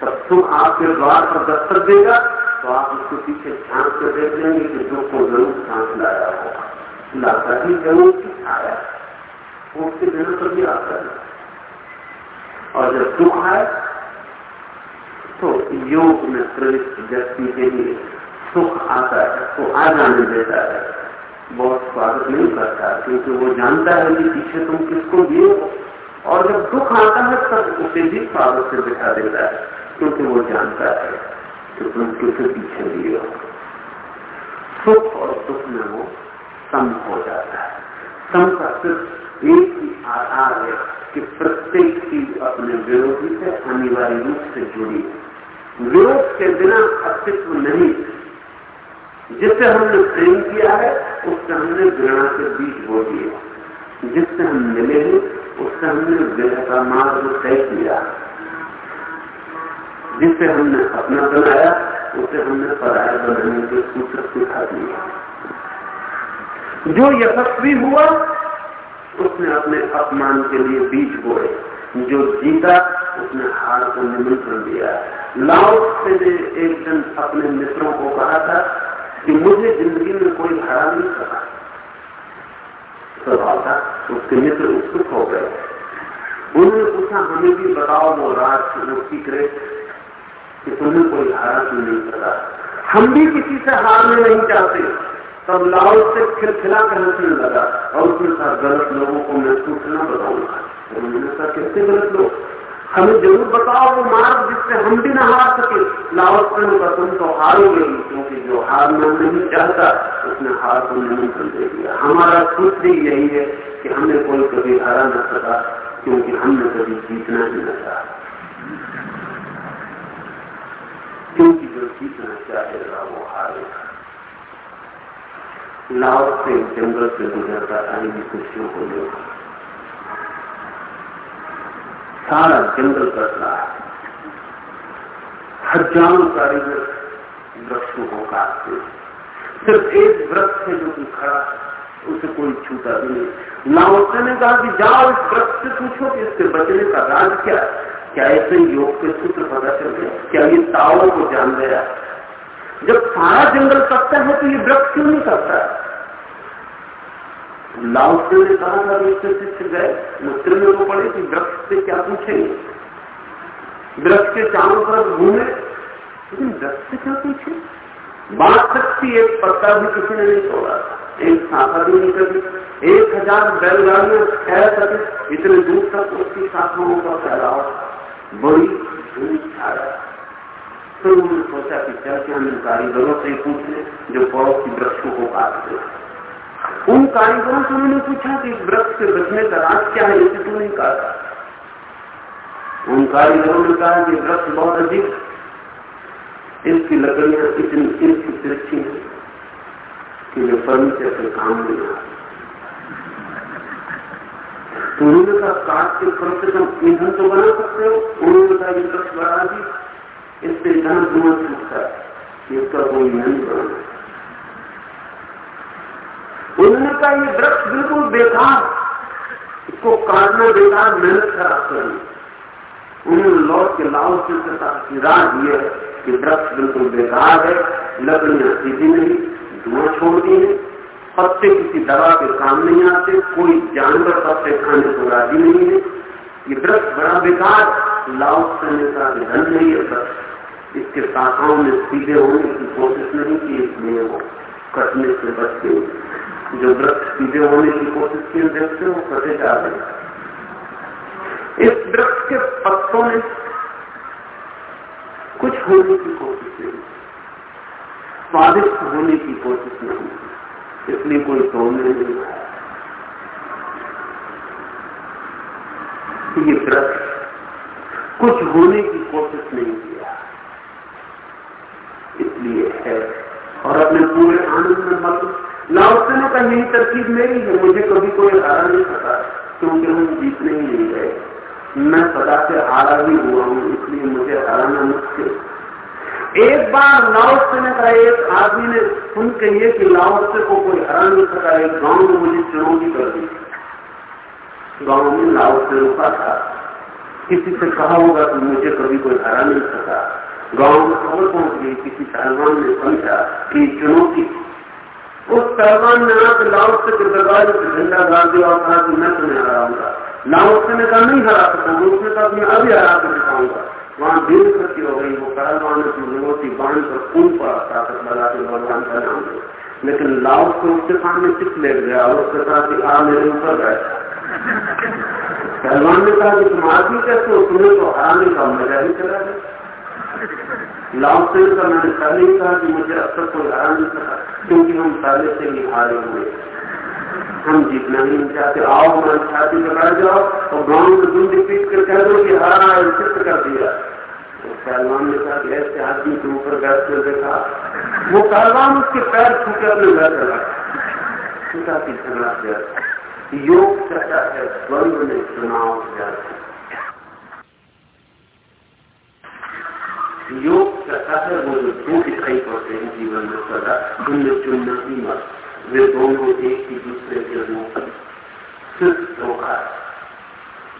सुख आपके द्वार पर दस्तक देगा तो आप उसके पीछे झाँक कर देख लेंगे कि जो को ज़रूर सांस लाया होगा। लाता ही ज़रूर आया उसके बिना पर भी आता है। और जब दुख आए तो योग में प्रविष्ट व्यक्ति के लिए सुख आता है तो आ जाने देता है। बहुत स्वागत नहीं करता, क्योंकि वो जानता है कि पीछे तुम किसको दिए और जब दुख आता है, तब उसे भी स्वागत से बिठा देता है। क्योंकि वो जानता है कि तुम किसे पीछे लिए हो। सुख और सुख में वो सम हो जाता है। सम का सिर्फ़ एक ही आधार है कि प्रत्येक चीज़ अपने विरोधी से, अनिवार्य रूप से जुड़ी है। विरोध के बिना अस्तित्व नहीं। जिससे हमने प्रेम किया है, उससे हमने घृणा के बीच बो दिए जिससे हम मिले हैं, उससे हमने विरह का मार्ग तय किया। है जिसे हमने अपना बनाया, उसे हमने पराया बनाने के सूत्र सिखा दिए। जो यशस्वी हुआ, उसने अपने अपमान के लिए बीज बोए। जो जीता, उसने हार को निमंत्रण दिया। लाओ से एक दिन अपने मित्रों को कहा था कि मुझे ज़िंदगी में कोई हरा नहीं सका स्वभाव था, उसके मित्र उत्सुक हो गए। उन्होंने पूछा, हमें भी बताओ वो राज, वो सीक्रेट कि तुम्हें कोई हारा क्यों नहीं सका हम भी किसी से हारने नहीं चाहते। तब लाहौल से खिलखिला कर हंसने लगा और उसने कहा गलत लोगों को मैं सूचना बताऊँगा। उन्होंने कहा कैसे गलत लोग? हमें ज़रूर बताओ वो मार्ग जिससे हम भी ना हार सके। लाहौल का तुम तो हारोगे क्योंकि जो हारना नहीं चाहता, उसने हार को निमंत्रण दे दिया। हमारा सूत्र यही है कि हमें कोई कभी हारा न सका, क्योंकि हमने कभी जीतना ही न चाहा। क्योंकि जो जीतना चाहेगा वो हारेगा लाहौर से जंगल से गुजरता आएगी खुशियों को लेकर सारा जंगल कट रहा है। हज़ारों कारीगर वृक्षों को काटते सिर्फ़ एक वृक्ष है जो कि खड़ा उसे कोई छूटा भी नहीं। लाओसे ने कहा कि जाओ इस वृक्ष से पूछो कि इससे बचने का राज क्या क्या ऐसे योग के सूत्र पता क्या ये ताओ को जान गया। जब सारा जंगल करता है तो ये वृक्ष क्यों नहीं करता? लाओसे ने कहा था उससे शिष्य गए? मुस्लिम को पड़े कि वृक्ष से क्या पूछेंगे? वृक्ष के चारों तरफ़ घूमे। लेकिन वृक्ष से क्या पूछे? बात सकती एक पत्ता भी किसी ने नहीं छोड़ा एक शाखा भी नहीं करी एक हज़ार बैलगाड़ियों ठहर सके। इतने दूर तक उसकी शाखाओं का फैलाव। बड़ी छाया। तो उन्होंने सोचा कि चल के हम इन कारीगरों से पूछ ले जो पड़ोस की वृक्षों को काटते उन कारीगरों से उन्होंने पूछा कि इस वृक्ष से बचने का राज क्या है, इसे क्यों नहीं काटा उन कारीगरों ने कहा कि वृक्ष बहुत अधिक इसकी लकड़ियाँ इतनी इनकी तिरछी है कि वे फर्नीचर के काम नहीं आते तो उन्होंने कहा, काट के कम से कम ईंधन तो बना सकते हो। उन्होंने कहा वृक्ष बढ़ा दी इससे इतना धुआँ छूटता है इसका कोई नहीं। बना उन्होंने कहा ये वृक्ष बिल्कुल बेकार, इसको काटना बेकार मेहनत खराब करनी उन्होंने लौट के लाओ से कहा कि राज ये कि वृक्ष बिल्कुल बेकार है, लकड़ियाँ सीधी नहीं, धुआँ छोड़ती है, पत्ते किसी दवा के काम नहीं आते, कोई जानवर पत्ते खाने को राज़ी नहीं है। ये वृक्ष बड़ा लाओ करने का धन नहीं है वृक्ष इसके शाखाओं में सीधे होने की कोशिश नहीं की इसलिए वो कटने से बचते जो वृक्ष सीधे होने की कोशिश की, देखते हो, कटे जा रहे इस वृक्ष के पत्तों में कुछ होने की कोशिश नहीं स्वादिष्ट होने की कोशिश नहीं इसलिए कोई तोड़ने नहीं आया ये वृक्ष कुछ होने की कोशिश नहीं किया। इसलिए है। और अपने पूरे आनंद में मत लाओसेनो का यही तरकीब मेरी है। मुझे कभी कोई हरा नहीं सका क्योंकि हम जीतने ही नहीं गए। मैं सदा से हारा ही हुआ हूँ, इसलिए मुझे हराना मुश्किल। एक बार लाओसे ने कहा एक आदमी ने सुन के ये कि लाओसे को कोई हरा नहीं सका एक गाँव में मुझे चुनौती कर दी। गाँव में लाओसे रुका था किसी से कहा होगा कि मुझे कभी कोई हरा नहीं सका गाँव में खबर पहुँच गई, किसी पहलवान ने समझा कि चुनौती। उस पहलवान ने आकर लाओसे के दरबार से झंडा गाड़ दिया और कहा कि मैं तुम्हें हराऊँगा लाओसे ने कहा, नहीं हरा सकूँगा उसने कहा, मैं अभी हरा कर दिखाऊँगा वहाँ भीड़ इकट्ठी हो गई। वो पहलवान अपनी रोटी बाँध कर खून पर ताकत लगा के भगवान का नाम लेकिन लाओस को उसके सामने चिप ले गया और उसके साथ ही आ, मेरे ऊपर बैठा पहलवान ने कहा कि तुम आदमी कैसे हो, तुम्हें तो हराने का मज़ा ही चला लाओ से का मैंने पहले ही कहा कि मुझे अब तक कोई हरा नहीं सका क्योंकि हम पहले से ही हारे हुए हम जीतना ही नहीं चाहते, आओ हमारी छाती में बैठ जाओ, और गाँव में दूध पीट कर कह दो कि हरा, सिद्ध कर दिया। तो पहलवान ने कहा कि ऐसे आदमी के ऊपर बैठ कर देखा, वो पहलवान उसके पैर छूके अपने घर चला छूटा की झगड़ा गया योग कहता है द्वंद्व में चुनाव जाता योग कहता है, वो जो दो दिखाई पड़ते हैं जीवन में सदा उनमें चुनना ही मत वे दोनों एक ही दूसरे के रूप सिर्फ़ धोखा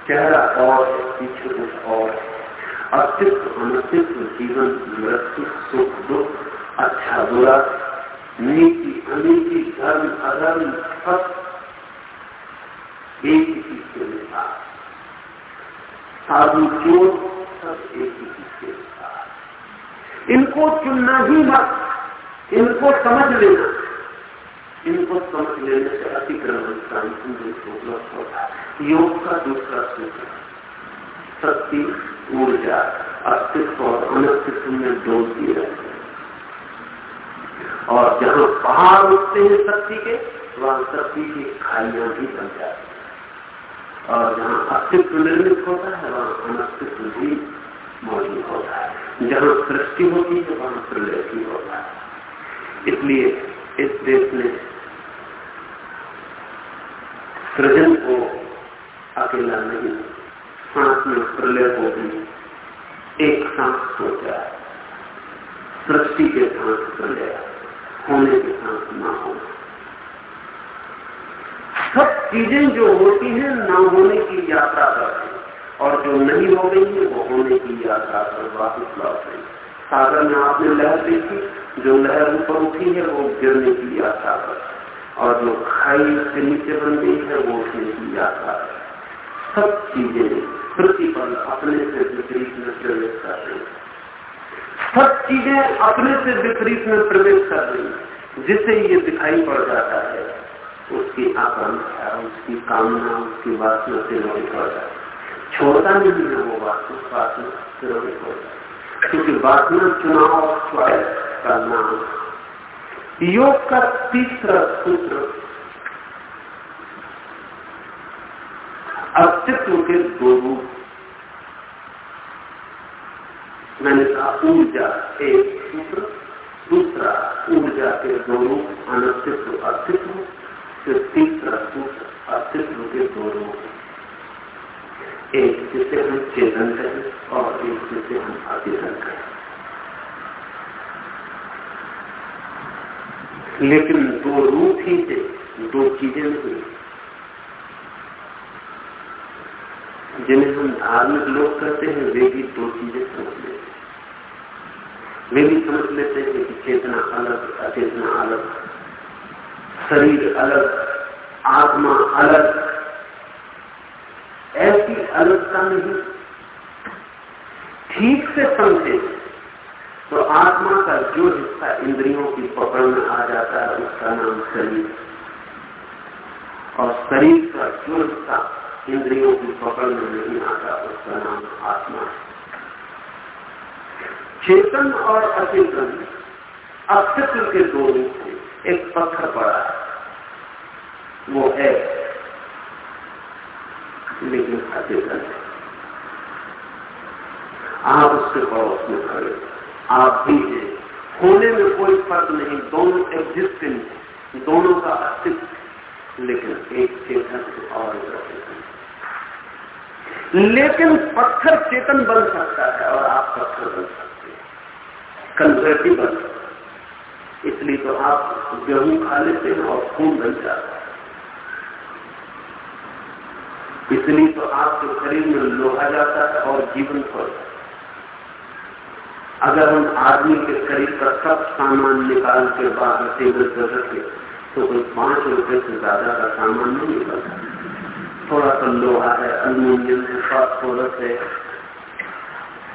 चेहरा और पीछे कुछ और अस्तित्व, अनस्तित्व, जीवन, मृत्यु, सुख, दुख अच्छा बुरा, नीति, अनीति, धर्म, अधर्म, सब एक ही चीज़ के साथ साधु चोर सब एक ही चीज़ के साथ इनको चुनना ही मत इनको समझ लेना। इनको समझ लेने से अतिक्रमण शांति उपलब्ध होता है। योग का दूसरा सूत्र शक्ति, ऊर्जा, अस्तित्व और अनस्तित्व में जोड़ दिए रहते हैं। और जहाँ पहाड़ उठते हैं शक्ति के, वहाँ शक्ति की खाइया भी बन जाती है। और जहाँ अस्तित्व निर्मित होता है, वहाँ अनस्तित्व भी मौजूद होता है। जहाँ सृष्टि होती है, वहाँ प्रलय भी होता है। इसलिए इस देश ने सृजन को अकेला नहीं सांस में प्रलय को भी एक सांस सोचा सृष्टि के साथ प्रलय, होने के साथ ना होना। सब चीज़ें जो होती हैं ना होने की यात्रा कर रही और जो नहीं हो गई है, वो होने की यात्रा पर वापस लौट रही सागर में आपने लहर देखी, जो लहर ऊपर उठी है, वो गिरने की यात्रा पर और जो खाई से नीचे बन गई है, वो उठने की यात्रा सब चीज़ें प्रतिपल अपने से विपरीत में प्रवेश कर रही सब चीज़ें अपने से विपरीत में प्रवेश कर रही जिसे ये दिखाई पड़ जाता है उसकी आकांक्षा उसकी कामना, उसकी वासना से रोहित हो। जाए छोड़ता नहीं है वो वासना वासना से रोहित हो। जाए क्योंकि वासना चुनाव च्वाइस का नाम योग का तीसरा सूत्र, अस्तित्व के दो रूप मैंने कहा, ऊर्जा एक सूत्र, दूसरा ऊर्जा के दो रूप अनस्तित्व, अस्तित्व। फिर तीसरा सूत्र अस्तित्व के दो रूप एक जिसे हम चेतन कहें और एक जिसे हम अचेतन कहें। लेकिन दो रूप ही थे, दो चीज़ें नहीं जिन्हें हम धार्मिक लोग कहते हैं, वे भी दो चीज़ें समझ लेते हैं। वे भी समझ लेते हैं कि चेतना अलग, अचेतना अलग शरीर अलग, आत्मा अलग। ऐसी अलगता नहीं। ठीक से समझे तो आत्मा का जो हिस्सा इंद्रियों की पकड़ में आ जाता है, उसका नाम शरीर। और शरीर का जो हिस्सा इंद्रियों की पकड़ में नहीं आता, उसका नाम आत्मा है। चेतन और अचेतन, अस्तित्व के दो रूप हैं। एक पत्थर पड़ा है। वो है लेकिन अचेतन है आप उसके पड़ोस में खड़े। आप भी हैं। होने में कोई फ़र्क नहीं। दोनों एग्जिस्टेंट दोनों का अस्तित्व। लेकिन एक चेतन और एक लेकिन पत्थर चेतन बन सकता है और आप पत्थर बन सकते हैं। कंजर्टी बन सकते इसलिए तो आप गेहूँ खा लेते हैं और खून बन जाता है। इसलिए तो आपके शरीर में लोहा जाता है और जीवन खोलता अगर हम आदमी के शरीर का सब सामान निकाल के बाहर टेबल रखे तो कोई पाँच रुपए से ज़्यादा का सामान नहीं निकलता। थोड़ा सा लोहा है अल्मोनियम है फास्फोरस है,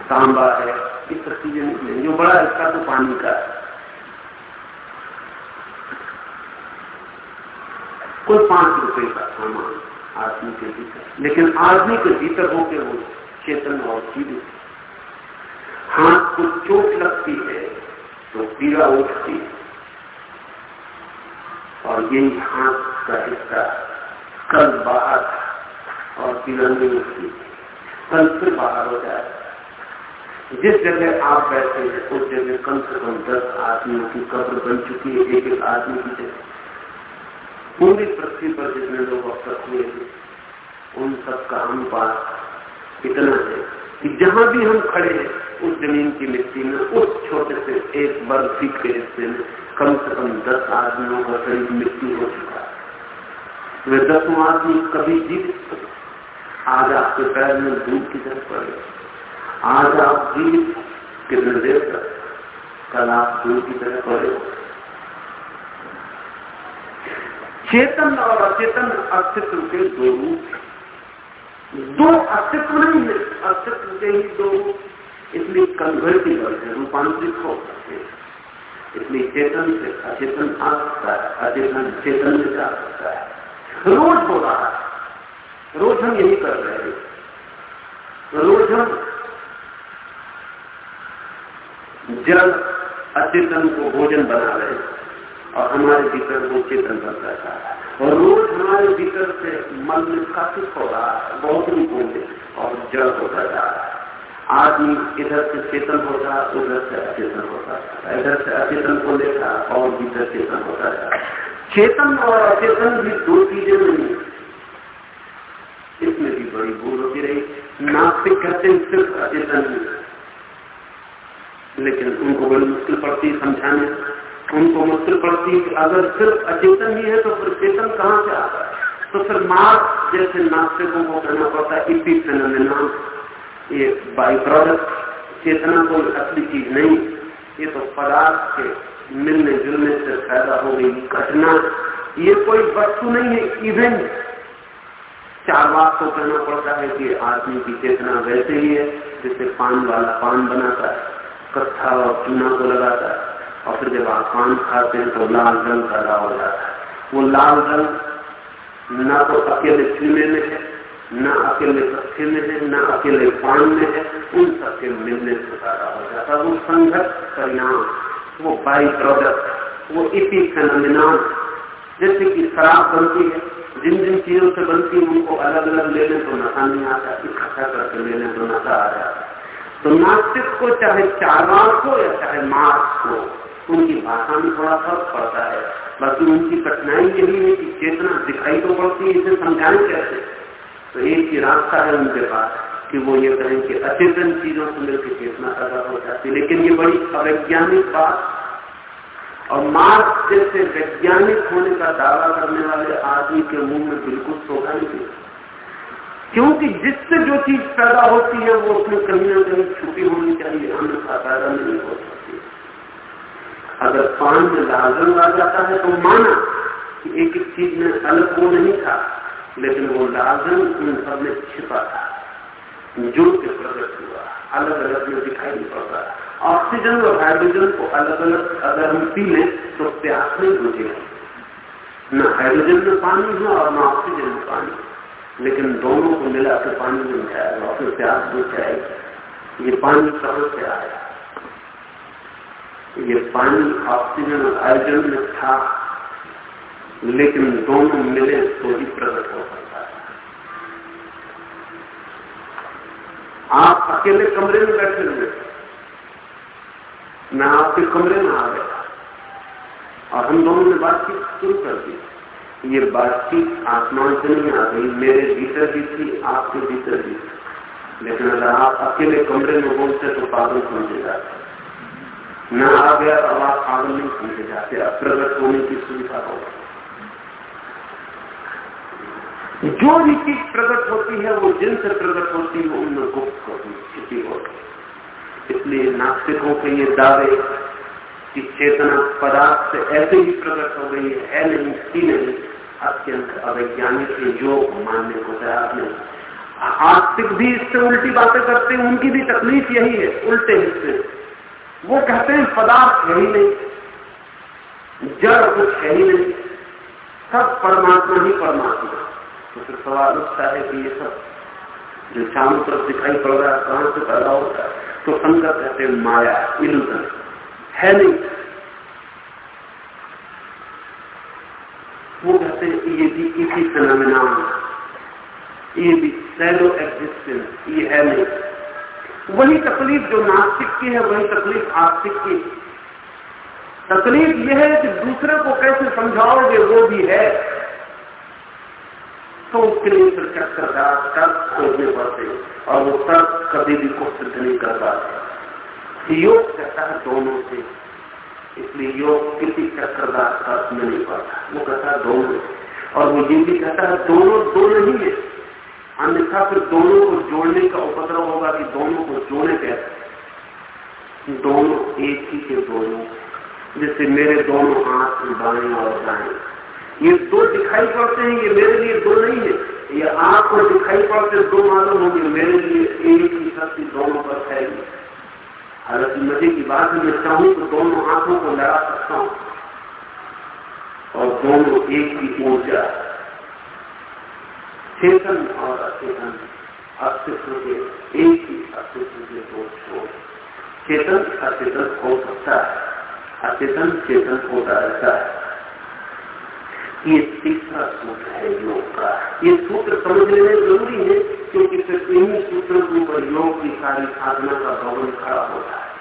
तांबा है ये सब चीज़ें जो बड़ा हिस्सा तो पानी का है। कोई पाँच रुपए का सामान आदमी के भीतर। लेकिन आदमी के भीतर होकर वो चेतन और जीवित हाथ को चोट लगती है तो पीड़ा उठती और यही हाथ का हिस्सा कल बाहर था और पीड़ा नहीं उठती। कल फिर बाहर हो जाए जिस जगह आप बैठे हैं, उस जगह कम से कम दस आदमियों की कब्र बन चुकी है एक एक आदमी की जगह। पूरी पृथ्वी पर जितने लोग अवसर हुए उन सब का अनुपात इतना है कि जहाँ भी हम खड़े हैं, उस ज़मीन की मिट्टी में, उस छोटे से एक वर्ग फीट के हिस्से में कम से कम दस आदमियों का करीब मृत्यु हो चुका है। वे दसों आदमी कभी जीवित आज आपके पैर में दूध की तरफ़ पड़े। आज आप जीवित कितने देर तक? कल आप दूध की तरह पड़े। चेतन और अचेतन अस्तित्व के दो रूप दो अस्तित्व नहीं है, अस्तित्व के ही दो इसलिए कन्वर्टिबल है रूपांतरित हो सकते हैं। इसलिए चेतन से अचेतन आ सकता है, अचेतन चेतन से जा सकता है। रोज हो रहा है। रोज हम यही कर रहे हैं। रोज हम जल अचेतन को भोजन बना रहे हैं। और हमारे भीतर वो चेतन बन रहता है। और रोज हमारे भीतर से मन निष्कासित हो रहा है बहुत रूपों में और जड़ होता जा रहा है। आदमी इधर से चेतन होता, उधर से अचेतन होता। इधर से अचेतन को लेता, और भीतर चेतन होता जा चेतन और अचेतन भी दो चीज़ें नहीं इसमें भी बड़ी भूल होती रही। नास्तिक कहते हैं सिर्फ़ अचेतन ही लेकिन उनको बड़ी मुश्किल पड़ती है समझाने उनको मुश्किल पड़ती है कि अगर सिर्फ़ अचेतन ही है तो फिर चेतन कहाँ से आता है? तो फिर मार्ग जैसे नास्तिकों को कहना पड़ता है, इसी फेनोमेना ये बाई प्रोडक्ट चेतना कोई असली चीज़ नहीं। ये तो पदार्थ के मिलने जुलने से पैदा हो गई घटना। ये कोई वस्तु नहीं है इवेंट चार बात तो कहना पड़ता है कि आदमी की चेतना वैसे ही है, जैसे पान वाला पान बनाता है, कत्था और चूना को लगाता है। और फिर जब आप पान खाते हैं तो लाल रंग पैदा हो जाता है। वो लाल रंग न तो अकेले चूने में है, न अकेले कत्थे में है, न अकेले पान में है, उन सबके मिलने से पैदा हो जाता है। वो संघर्ष परिणाम, वो बाई प्रोडक्ट, वो इसी फेनोमिनान जैसे कि शराब बनती है, जिन जिन चीज़ों से बनती है, उनको अलग अलग लेने तो नशा नहीं आता, इकट्ठा करके लेने तो नशा आ जाता तो नास्तिक को चाहे चारवाक हो या चाहे मार्क्स हो उनकी भाषा में थोड़ा फ़र्क पड़ता है। बल्कि उनकी कठिनाई यही है कि चेतना दिखाई तो पड़ती है, इसे समझाने कैसे? तो एक ही रास्ता है उनके पास कि वो ये कहें कि अचेतन चीज़ों से मिलकर चेतना पैदा हो जाती है। लेकिन ये बड़ी अवैज्ञानिक बात और मार्क्स जैसे वैज्ञानिक होने का दावा करने वाले आदमी के मुँह में बिल्कुल शोभा नहीं क्योंकि जिससे जो चीज़ पैदा होती है, वो उसमें कहीं ना कहीं छुपी होनी चाहिए, अन्यथा पैदा नहीं हो सकती अगर पान में रंग आ जाता है तो माना कि एक एक चीज़ में अलग वो नहीं था, लेकिन वो रंग उन सब में छिपा था। जुड़ के प्रकट हुआ, अलग अलग में दिखाई नहीं पड़ता। ऑक्सीजन और हाइड्रोजन को अलग अलग अगर हम पी लें तो प्यास नहीं बुझेगी न हाइड्रोजन में पानी है और न ऑक्सीजन में पानी। लेकिन दोनों को मिला के पानी बन जाएगा और फिर प्यास बुझ जाएगी। ये पानी कहाँ से आया? ये पानी ऑक्सीजन और हाइड्रोजन में था, लेकिन दोनों मिले तो ही प्रकट हो सकता है। आप अकेले कमरे में बैठे हुए मैं आपके कमरे में आ गया और हम दोनों ने बातचीत शुरू कर दी। ये बातचीत आसमान से नहीं आ गई। मेरे भीतर भी थी, आपके भीतर भी थी। लेकिन अगर आप अकेले कमरे में बोलते तो पागल समझे जाते। न आ गया तो आप पागल नहीं समझे जाते अब प्रकट होने की सुविधा हो। जो भी चीज़ प्रकट होती है, वो जिनसे प्रकट होती है, उनमें गुप्त होती स्थिति होती इसलिए नास्तिकों के ये दावे कि चेतना पदार्थ से ऐसे ही प्रकट हो गई है नहीं थी नहीं, अत्यंत अवैज्ञानिक योग मानने को तैयार नहीं। आस्तिक भी इससे उल्टी बातें करते हैं, उनकी भी तकलीफ़ यही है, उल्टे हिस्से। वो कहते हैं, पदार्थ है ही नहीं, जड़ कुछ है ही नहीं, सब परमात्मा ही परमात्मा तो फिर सवाल उठता है कि ये सब जो चारों तरफ़ दिखाई पड़ रहा है, कहाँ से पैदा होता है? तो संगत कहते हैं, माया इल्यूजन है नहीं। वो कहते हैं, ये भी इसी फिनोमिनान ये भी सैलो एग्जिस्टेंस ये है नहीं। वही तकलीफ़ जो नास्तिक की है, वही तकलीफ़ आस्तिक की। तकलीफ़ यह है कि दूसरे को कैसे समझाओगे, वो भी है। तो उसके लिए फिर चक्करदार तर्क खोजने पड़ते और वो तर्क कभी भी को सिद्ध नहीं कर पाते। योग कहता है दोनों से। इसलिए योग किसी चक्रदार का में नहीं पड़ता। वो कहता है दोनों और वो ये भी कहता है दोनों दो नहीं है। अन्यथा फिर दोनों को जोड़ने का उपद्रव होगा कि दोनों को जोड़े कैसे? दोनों एक ही के दोनों जैसे मेरे दोनों हाथ बाएँ और दाएँ। ये दो दिखाई पड़ते हैं, ये मेरे लिए दो नहीं है। ये आपको दिखाई पड़ते दो मालूम होंगे, मेरे लिए एक ही शक्ति दोनों पर फैली हालाँकि मज़े की बात है, मैं चाहूँ तो दोनों आँखों को लड़ा सकता हूँ, और दोनों एक ही ऊर्जा चेतन और अचेतन। अस्तित्व के एक ही अस्तित्व के दो छोर। चेतन, अचेतन हो सकता है। अचेतन, चेतन होता रहता है। ये तीसरा सूत्र है योग का। ये सूत्र समझ ज़रूरी है, क्योंकि फिर इन्हीं सूत्रों के ऊपर योग की सारी साधना का भवन खड़ा होता है।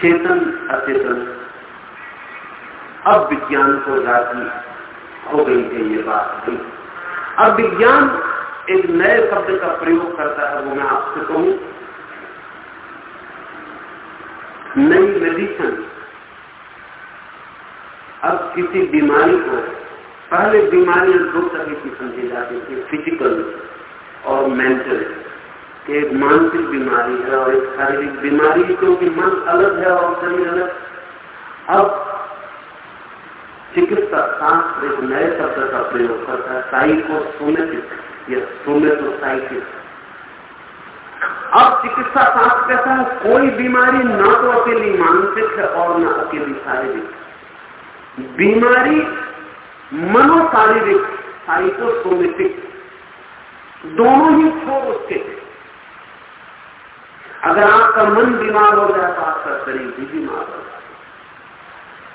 चेतन, अचेतन। अब विज्ञान को राज़ी हो गई है ये बात भी। अब विज्ञान एक नए शब्द का प्रयोग करता है, वो मैं आपसे कहूँ। नई मेडिसिन अब किसी बीमारी को, पहले बीमारियाँ दो तरह की समझी जाती थी फ़िज़िकल और मेंटल एक मानसिक बीमारी है और एक शारीरिक बीमारी, क्योंकि मन अलग है और शरीर अलग। अब चिकित्सा शास्त्र एक नए शब्द का प्रयोग करता है साइकोसोमेटिक या सोमेटोसाइटिक अब चिकित्सा शास्त्र कहता है, कोई बीमारी ना तो अकेली मानसिक है और ना अकेली शारीरिक। बीमारी मनोशारीरिक साइकोसोमेटिक दोनों ही छोड़ उसके अगर आपका मन बीमार हो जाए तो आपका शरीर भी बीमार हो जाए।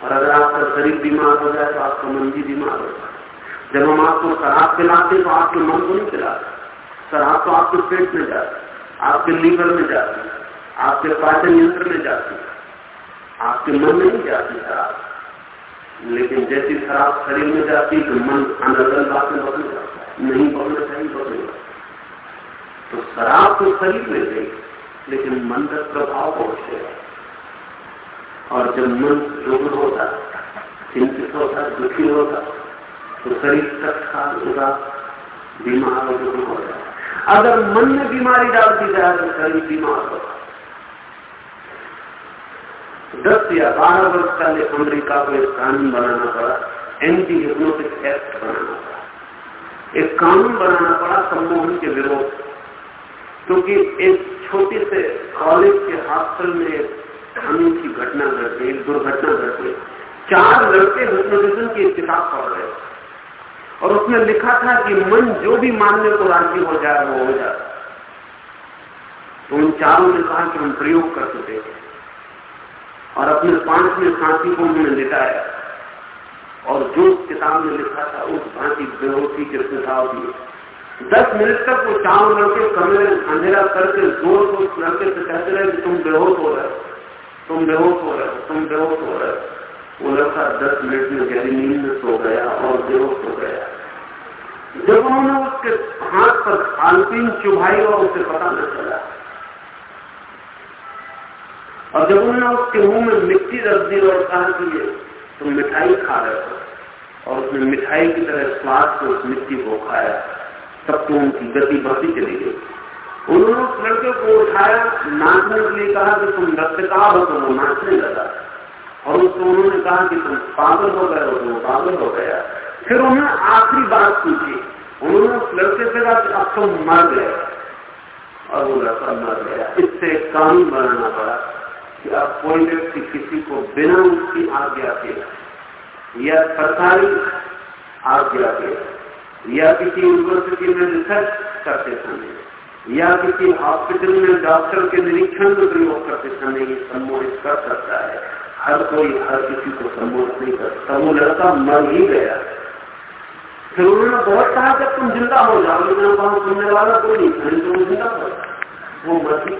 और अगर आपका शरीर बीमार हो जाए तो आपका मन भी बीमार हो जाए जब हम आपको शराब पिलाते तो आपके मन को नहीं पिलाते। शराब तो आपके पेट में जाती आपके लीवर में जाती आपके पाचन यंत्र में जाती आपके मन में नहीं जाती शराब। लेकिन जैसी शराब शरीर में जाती तो मन अनर्गल बातें बदल जाता है। नहीं बदलना चाहिए बदलेगा तो शराब तो शरीर में गई, लेकिन मन का प्रभाव पहुंचेगा और जब मन रुग्ण होता, चिंतित होता, दुखी होता तो शरीर तत्काल होगा बीमार दुखी हो जाए अगर मन में बीमारी डाल दी जाए तो शरीर बीमार होगा। दस या बारह वर्ष पहले अमेरिका को एक कानून बनाना पड़ा, एंटी हिप्नोटिक एक्ट बनाना पड़ा। एक कानून बनाना पड़ा सम्मोहन के विरोध। क्योंकि एक छोटे से कॉलेज के हॉस्टल में अनूठी घटना घट गई दुर्घटना घट गई चार लड़के हिप्नोटिज्म की किताब पढ़ रहे और उसमें लिखा था कि मन जो भी मानने को राज़ी हो जाए, वो हो जाए। तो उन चारों ने कहा कि हम प्रयोग करके देखें और अपने पाँचवें साथी को उन्होंने लिटाया। और जो किताब में लिखा था, उस भांति बेहोशी के सुझाव दिए। दस मिनट तक वो चारों लड़के कमरे अंधेरा करके ज़ोर को लड़के से कहते रहे कि तुम बेहोश हो रहे हो। तुम बेहोश हो रहे हो, तुम बेहोश हो रहे हो। वो लड़का दस मिनट में गहरी नींद सो गया और बेहोश हो गया। जब उन्होंने उसके हाथ पर आलपीन चुभाई और उसे पता न चला। और जब उन्होंने उसके मुँह में मिट्टी रख दी और कहा कि ये तुम मिठाई खा रहे हो और उसने मिठाई की तरह स्वाद से उस मिट्टी को खाया, तब तो उनकी गति बढ़ती चली गई। उन्होंने उस लड़के को उठाया नाचने के लिए कहा कि तुम नृत्यकार हो तो वो नाचने लगा। और उसको उन्होंने कहा कि तुम पागल हो गए हो तो वो पागल हो गया फिर उन्होंने आखिरी बात पूछी। उन्होंने उस लड़के से कहा कि अब तुम मर गए। और वो लड़का मर गया। इससे कानून बनाना पड़ा कि अब कोई व्यक्ति किसी को बिना उसकी आज्ञा के या सरकारी आज्ञा के या किसी यूनिवर्सिटी में रिसर्च करते समय या किसी हॉस्पिटल में डॉक्टर के निरीक्षण में प्रयोग करते समय सम्मोहित कर सकता है। हर कोई हर किसी को सम्मोहित नहीं कर सकता। वो लड़का मर ही गया। फिर उन्होंने बहुत कहा, जब तुम ज़िंदा हो जाओ, लेकिन वहाँ सुनने वाला कोई नहीं था तो वो ज़िंदा हो वो मर ही।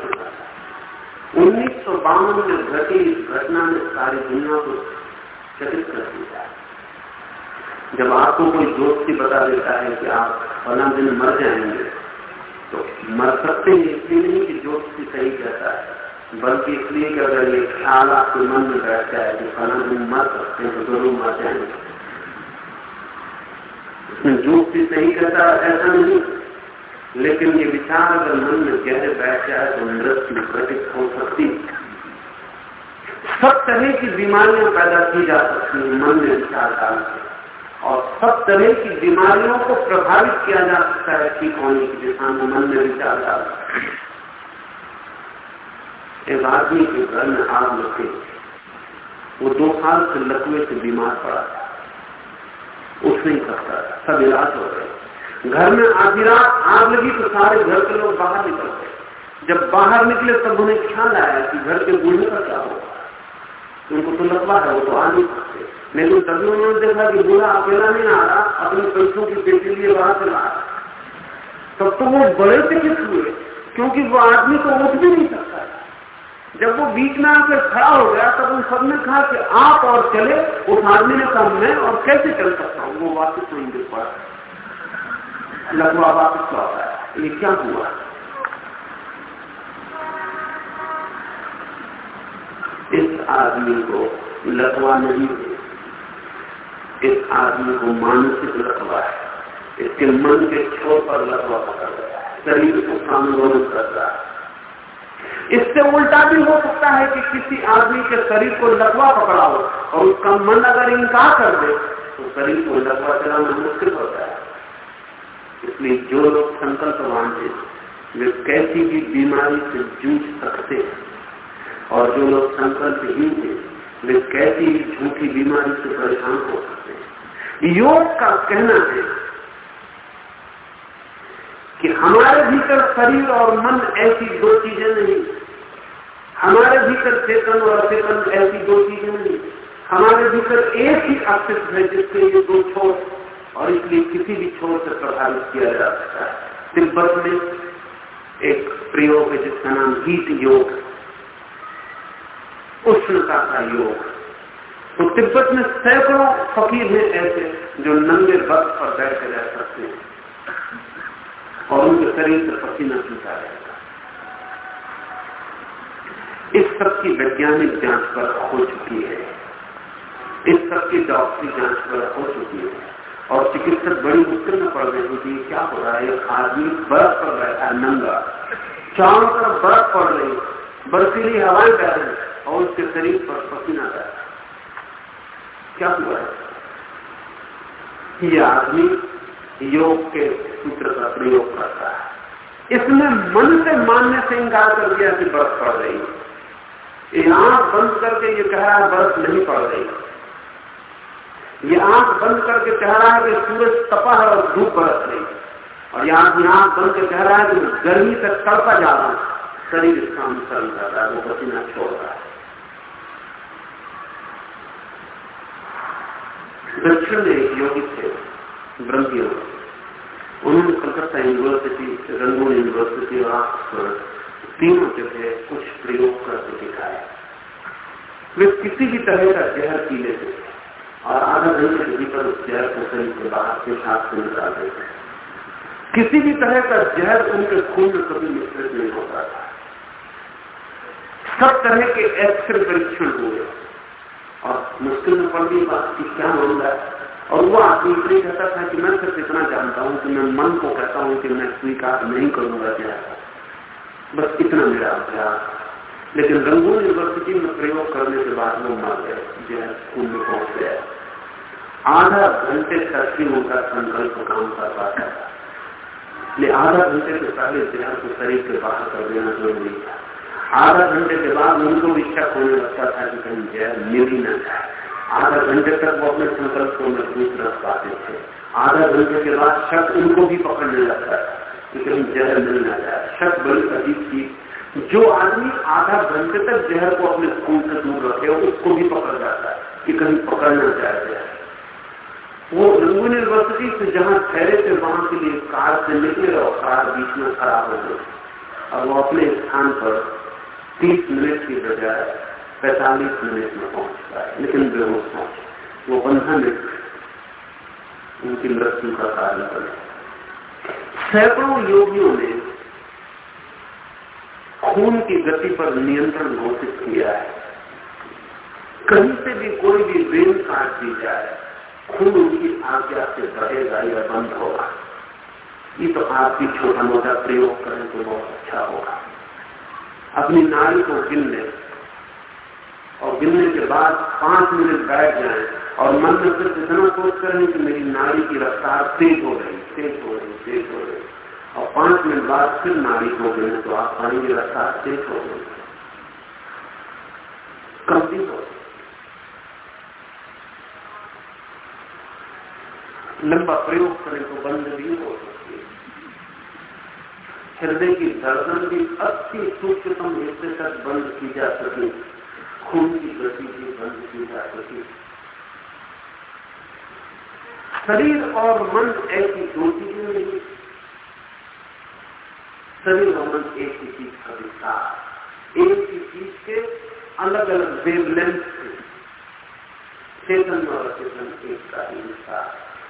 उन्नीस सौ बावन में घटी इस घटना ने सारी दुनिया को चकित कर दिया। जब आपको कोई दोस्ती बता देता है कि आप फला दिन मर जाएँगे तो मर सकते हैं इसलिए नहीं कि दोस्ती सही कहता है। बल्कि इसलिए कि अगर ये ख्याल आपके मन में बैठ जाए कि फला दिन मर सकते हैं तो ज़रूर मर जाएँगे। दोस्ती सही कहता है, ऐसा नहीं। लेकिन ये विचार अगर मन में गहरे बैठ जाए तो मृत्यु घटित हो सकती सब तरह की बीमारियाँ पैदा की जा सकती है, मन में विचार डाल के। और सब तरह की बीमारियों को प्रभावित किया जा सकता है ठीक होने की दिशा में मन में विचार डाल एक आदमी के घर में आग लगे वो दो साल से लकवे से बीमार पड़ा था। उठ नहीं सब इलाज हो गए। घर में आधी रात आग लगी तो सारे घर के लोग बाहर निकल गए। जब बाहर निकले तब उन्हें ख्याल आया कि घर के बूढ़े का क्या होगा। उनको तो लकवा है, वो तो आ नहीं सकते। लेकिन तभी उन्होंने देखा कि बूढ़ा अकेला नहीं आ रहा, अपने पैसों की पेटी लिए वहाँ से ला तब तो वो बड़े चिकित हुए? क्योंकि वो आदमी तो उठ भी नहीं सकता जब वो बीच में आकर खड़ा हो गया, तब उन सबने कहा कि आप और चले, उस आदमी ने कहा, मैं और कैसे चल सकता हूँ? वो वापस नहीं देख पा लगवा वापस आया ये क्या हुआ? इस आदमी को लकवा नहीं इस आदमी को मानसिक लकवा है। इसके मन के छोर पर लकवा पकड़ गया है। शरीर को आंदोलन कर रहा है। इससे उल्टा भी हो सकता है कि किसी आदमी के शरीर को लकवा पकड़ा हो और उसका मन अगर इनकार कर दे तो शरीर को लकवा चलाना मुश्किल होता है। इसलिए जो लोग संकल्प मानते वे कैसी भी बीमारी से जूझ सकते हैं और जो लोग संकल्पहीन थे वे कैसी झूठी बीमारी से परेशान हो सकते हैं। योग का कहना है कि हमारे भीतर शरीर और मन ऐसी दो चीज़ें नहीं। हमारे भीतर चेतन और अचेतन ऐसी दो चीज़ें नहीं। हमारे भीतर एक ही अस्तित्व है जिसके ये दो छोर और इसलिए किसी भी छोर से प्रभावित किया जा सकता है। तिब्बत में एक प्रयोग है जिसका नाम हीट योग। उष्णता का योग। तो तिब्बत में सैकड़ों फकीर हैं ऐसे जो नंगे बर्फ़ पर बैठ कर रह सकते हैं और उनके शरीर से पसीना छूटा रहेगा इस सब की वैज्ञानिक जाँच पर हो चुकी है। इस सब की डॉक्टरी जाँच पर हो चुकी है। और चिकित्सक बड़ी मुश्किल में पड़ गए कि क्या हो रहा है? आदमी बर्फ़ पर बैठा नंगा। चारों तरफ़ बर्फ़ पड़ रही बर्फीली हवाएँ बह रही और उसके शरीर पर पसीना रहा क्या हुआ? है ये आदमी योग के सूत्र का प्रयोग करता है। इसने मन से मानने से इंकार कर दिया कि बर्फ़ पड़ रही ये आँख बंद करके ये कह रहा है, बर्फ़ नहीं पड़ रही ये आँख बंद करके कह रहा है कि सूरज तपा है और धूप बरस रही और ये आदमी आँख बंद के कह रहा है कि गर्मी से तड़पा जा रहा है। शरीर अनुसरण कर रहा है, वो पसीना छोड़ रहा है। दक्षिण में एक योगी थे। ब्रह्म उन्होंने कलकत्ता यूनिवर्सिटी रंगून यूनिवर्सिटी और ऑक्सफोर्ड तीनों जगह कुछ प्रयोग करके दिखाए। वे किसी भी तरह का जहर पी लेते और आधा घंटे के भीतर उस जहर को शरीर के बाहर के साथ से निकाल देते किसी भी तरह का जहर उनके खून में कभी मिश्रित नहीं होता था। सब तरह के एक्सरे परीक्षण हुए। और मुश्किल में पड़ गई बात की क्या मामला है। और वो आदमी इतनी कहता था कि मैं सिर्फ़ इतना जानता हूँ कि मैं मन को कहता हूँ कि मैं स्वीकार नहीं करूँगा क्या। बस इतना मेरा अभ्यास। लेकिन रंगून यूनिवर्सिटी में प्रयोग करने के बाद वो मर गए, जो स्कूल में पहुँच गया। आधा घंटे तक ही उनका संकल्प काम कर पाता था। आधा घंटे के पहले जहर को शरीर के बाहर कर देना ज़रूरी था। आधा घंटे के बाद उनको भी शक होने लगता था कि कहीं जहर मिल ही न जाए। आधा घंटे तक वो अपने संकल्प को मज़बूत रख पाते थे। आधा घंटे के बाद शक उनको भी पकड़ने लगता था कि कहीं जहर मिल ना जाए। शक बड़ी अजीब थी। जो आदमी आधा घंटे तक जहर को अपने खून से दूर रखे, उसको भी पकड़ जाता है कि कहीं पकड़ना चाहते हैं वो रंगून यूनिवर्सिटी से जहाँ ठहरे थे, वहाँ के लिए कार से निकले और कार बीच में खराब हो गई। और वो अपने स्थान पर तीस मिनट की बजाय पैतालीस मिनट में पहुँचता है, लेकिन बेहोश पहुँचे वो पंद्रह मिनट उनकी मृत्यु का कारण बने। सैकड़ों योगियों ने खून की गति पर नियंत्रण घोषित किया है। कहीं से भी कोई भी वेन काट दी जाए, खून उनकी आज्ञा से बढ़ेगा या बंद होगा। ये तो आपकी छोटा मोटा प्रयोग करें तो बहुत अच्छा होगा। अपनी नारी को गिन लें और गिनने के बाद पाँच मिनट बैठ जाए और मन में सिर्फ़ इतना सोच करें कि मेरी नारी की रफ्तार तेज हो रही, तेज हो रही, तेज हो रही। और पाँच मिनट बाद फिर नारी को गिने तो आप पाएँगे रफ्तार तेज हो गई कम भी हो लंबा प्रयोग करें तो बंद भी हो सकती है। हृदय की धड़कन भी अति सूक्ष्मतम हिस्से तक बंद की जा सके, खून की गति भी बंद की जा सके। शरीर और मन ऐसी दो चीज़ें नहीं शरीर और मन एक ही चीज़ का विस्तार, एक ही चीज़ के अलग अलग वेवलेंथ से, चेतन और अचेतन एक का ही विस्तार।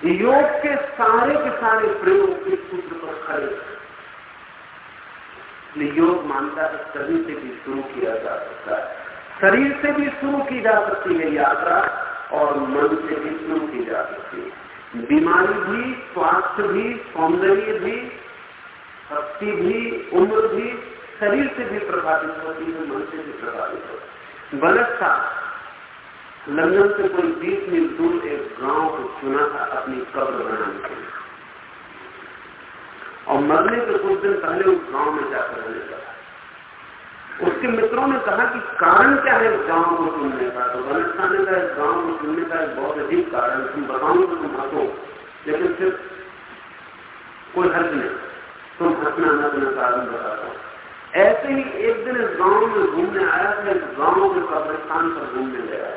योग के सारे के सारे प्रयोग इस सूत्र पर खड़े योग मानता है शरीर से भी शुरू किया जा सकता है। शरीर से भी शुरू की जा सकती है यात्रा, और मन से भी शुरू की जा सकती है। बीमारी भी, स्वास्थ्य भी, सौंदर्य भी शक्ति भी, उम्र भी शरीर से भी प्रभावित होती है, मन से भी प्रभावित होती है। बलस्ता लंदन से कोई बीस मील दूर एक गाँव को चुना था अपनी कब्र बनाने के लिए। और मरने के कुछ दिन पहले उस गाँव में जाकर रहने लगा। उसके मित्रों ने कहा कि कारण क्या है गाँव को सुनने का? तो गणेश ने का इस गाँव को सुनने का एक बहुत अधिक कारण तुम बताओगे तो तुम हंसो लेकिन फिर कोई हर्ज नहीं। तुम हंसना न अपना कारण बताता ऐसे ही एक दिन इस गाँव में घूमने आया था। इस गाँव के कब्रिस्तान पर घूमने गया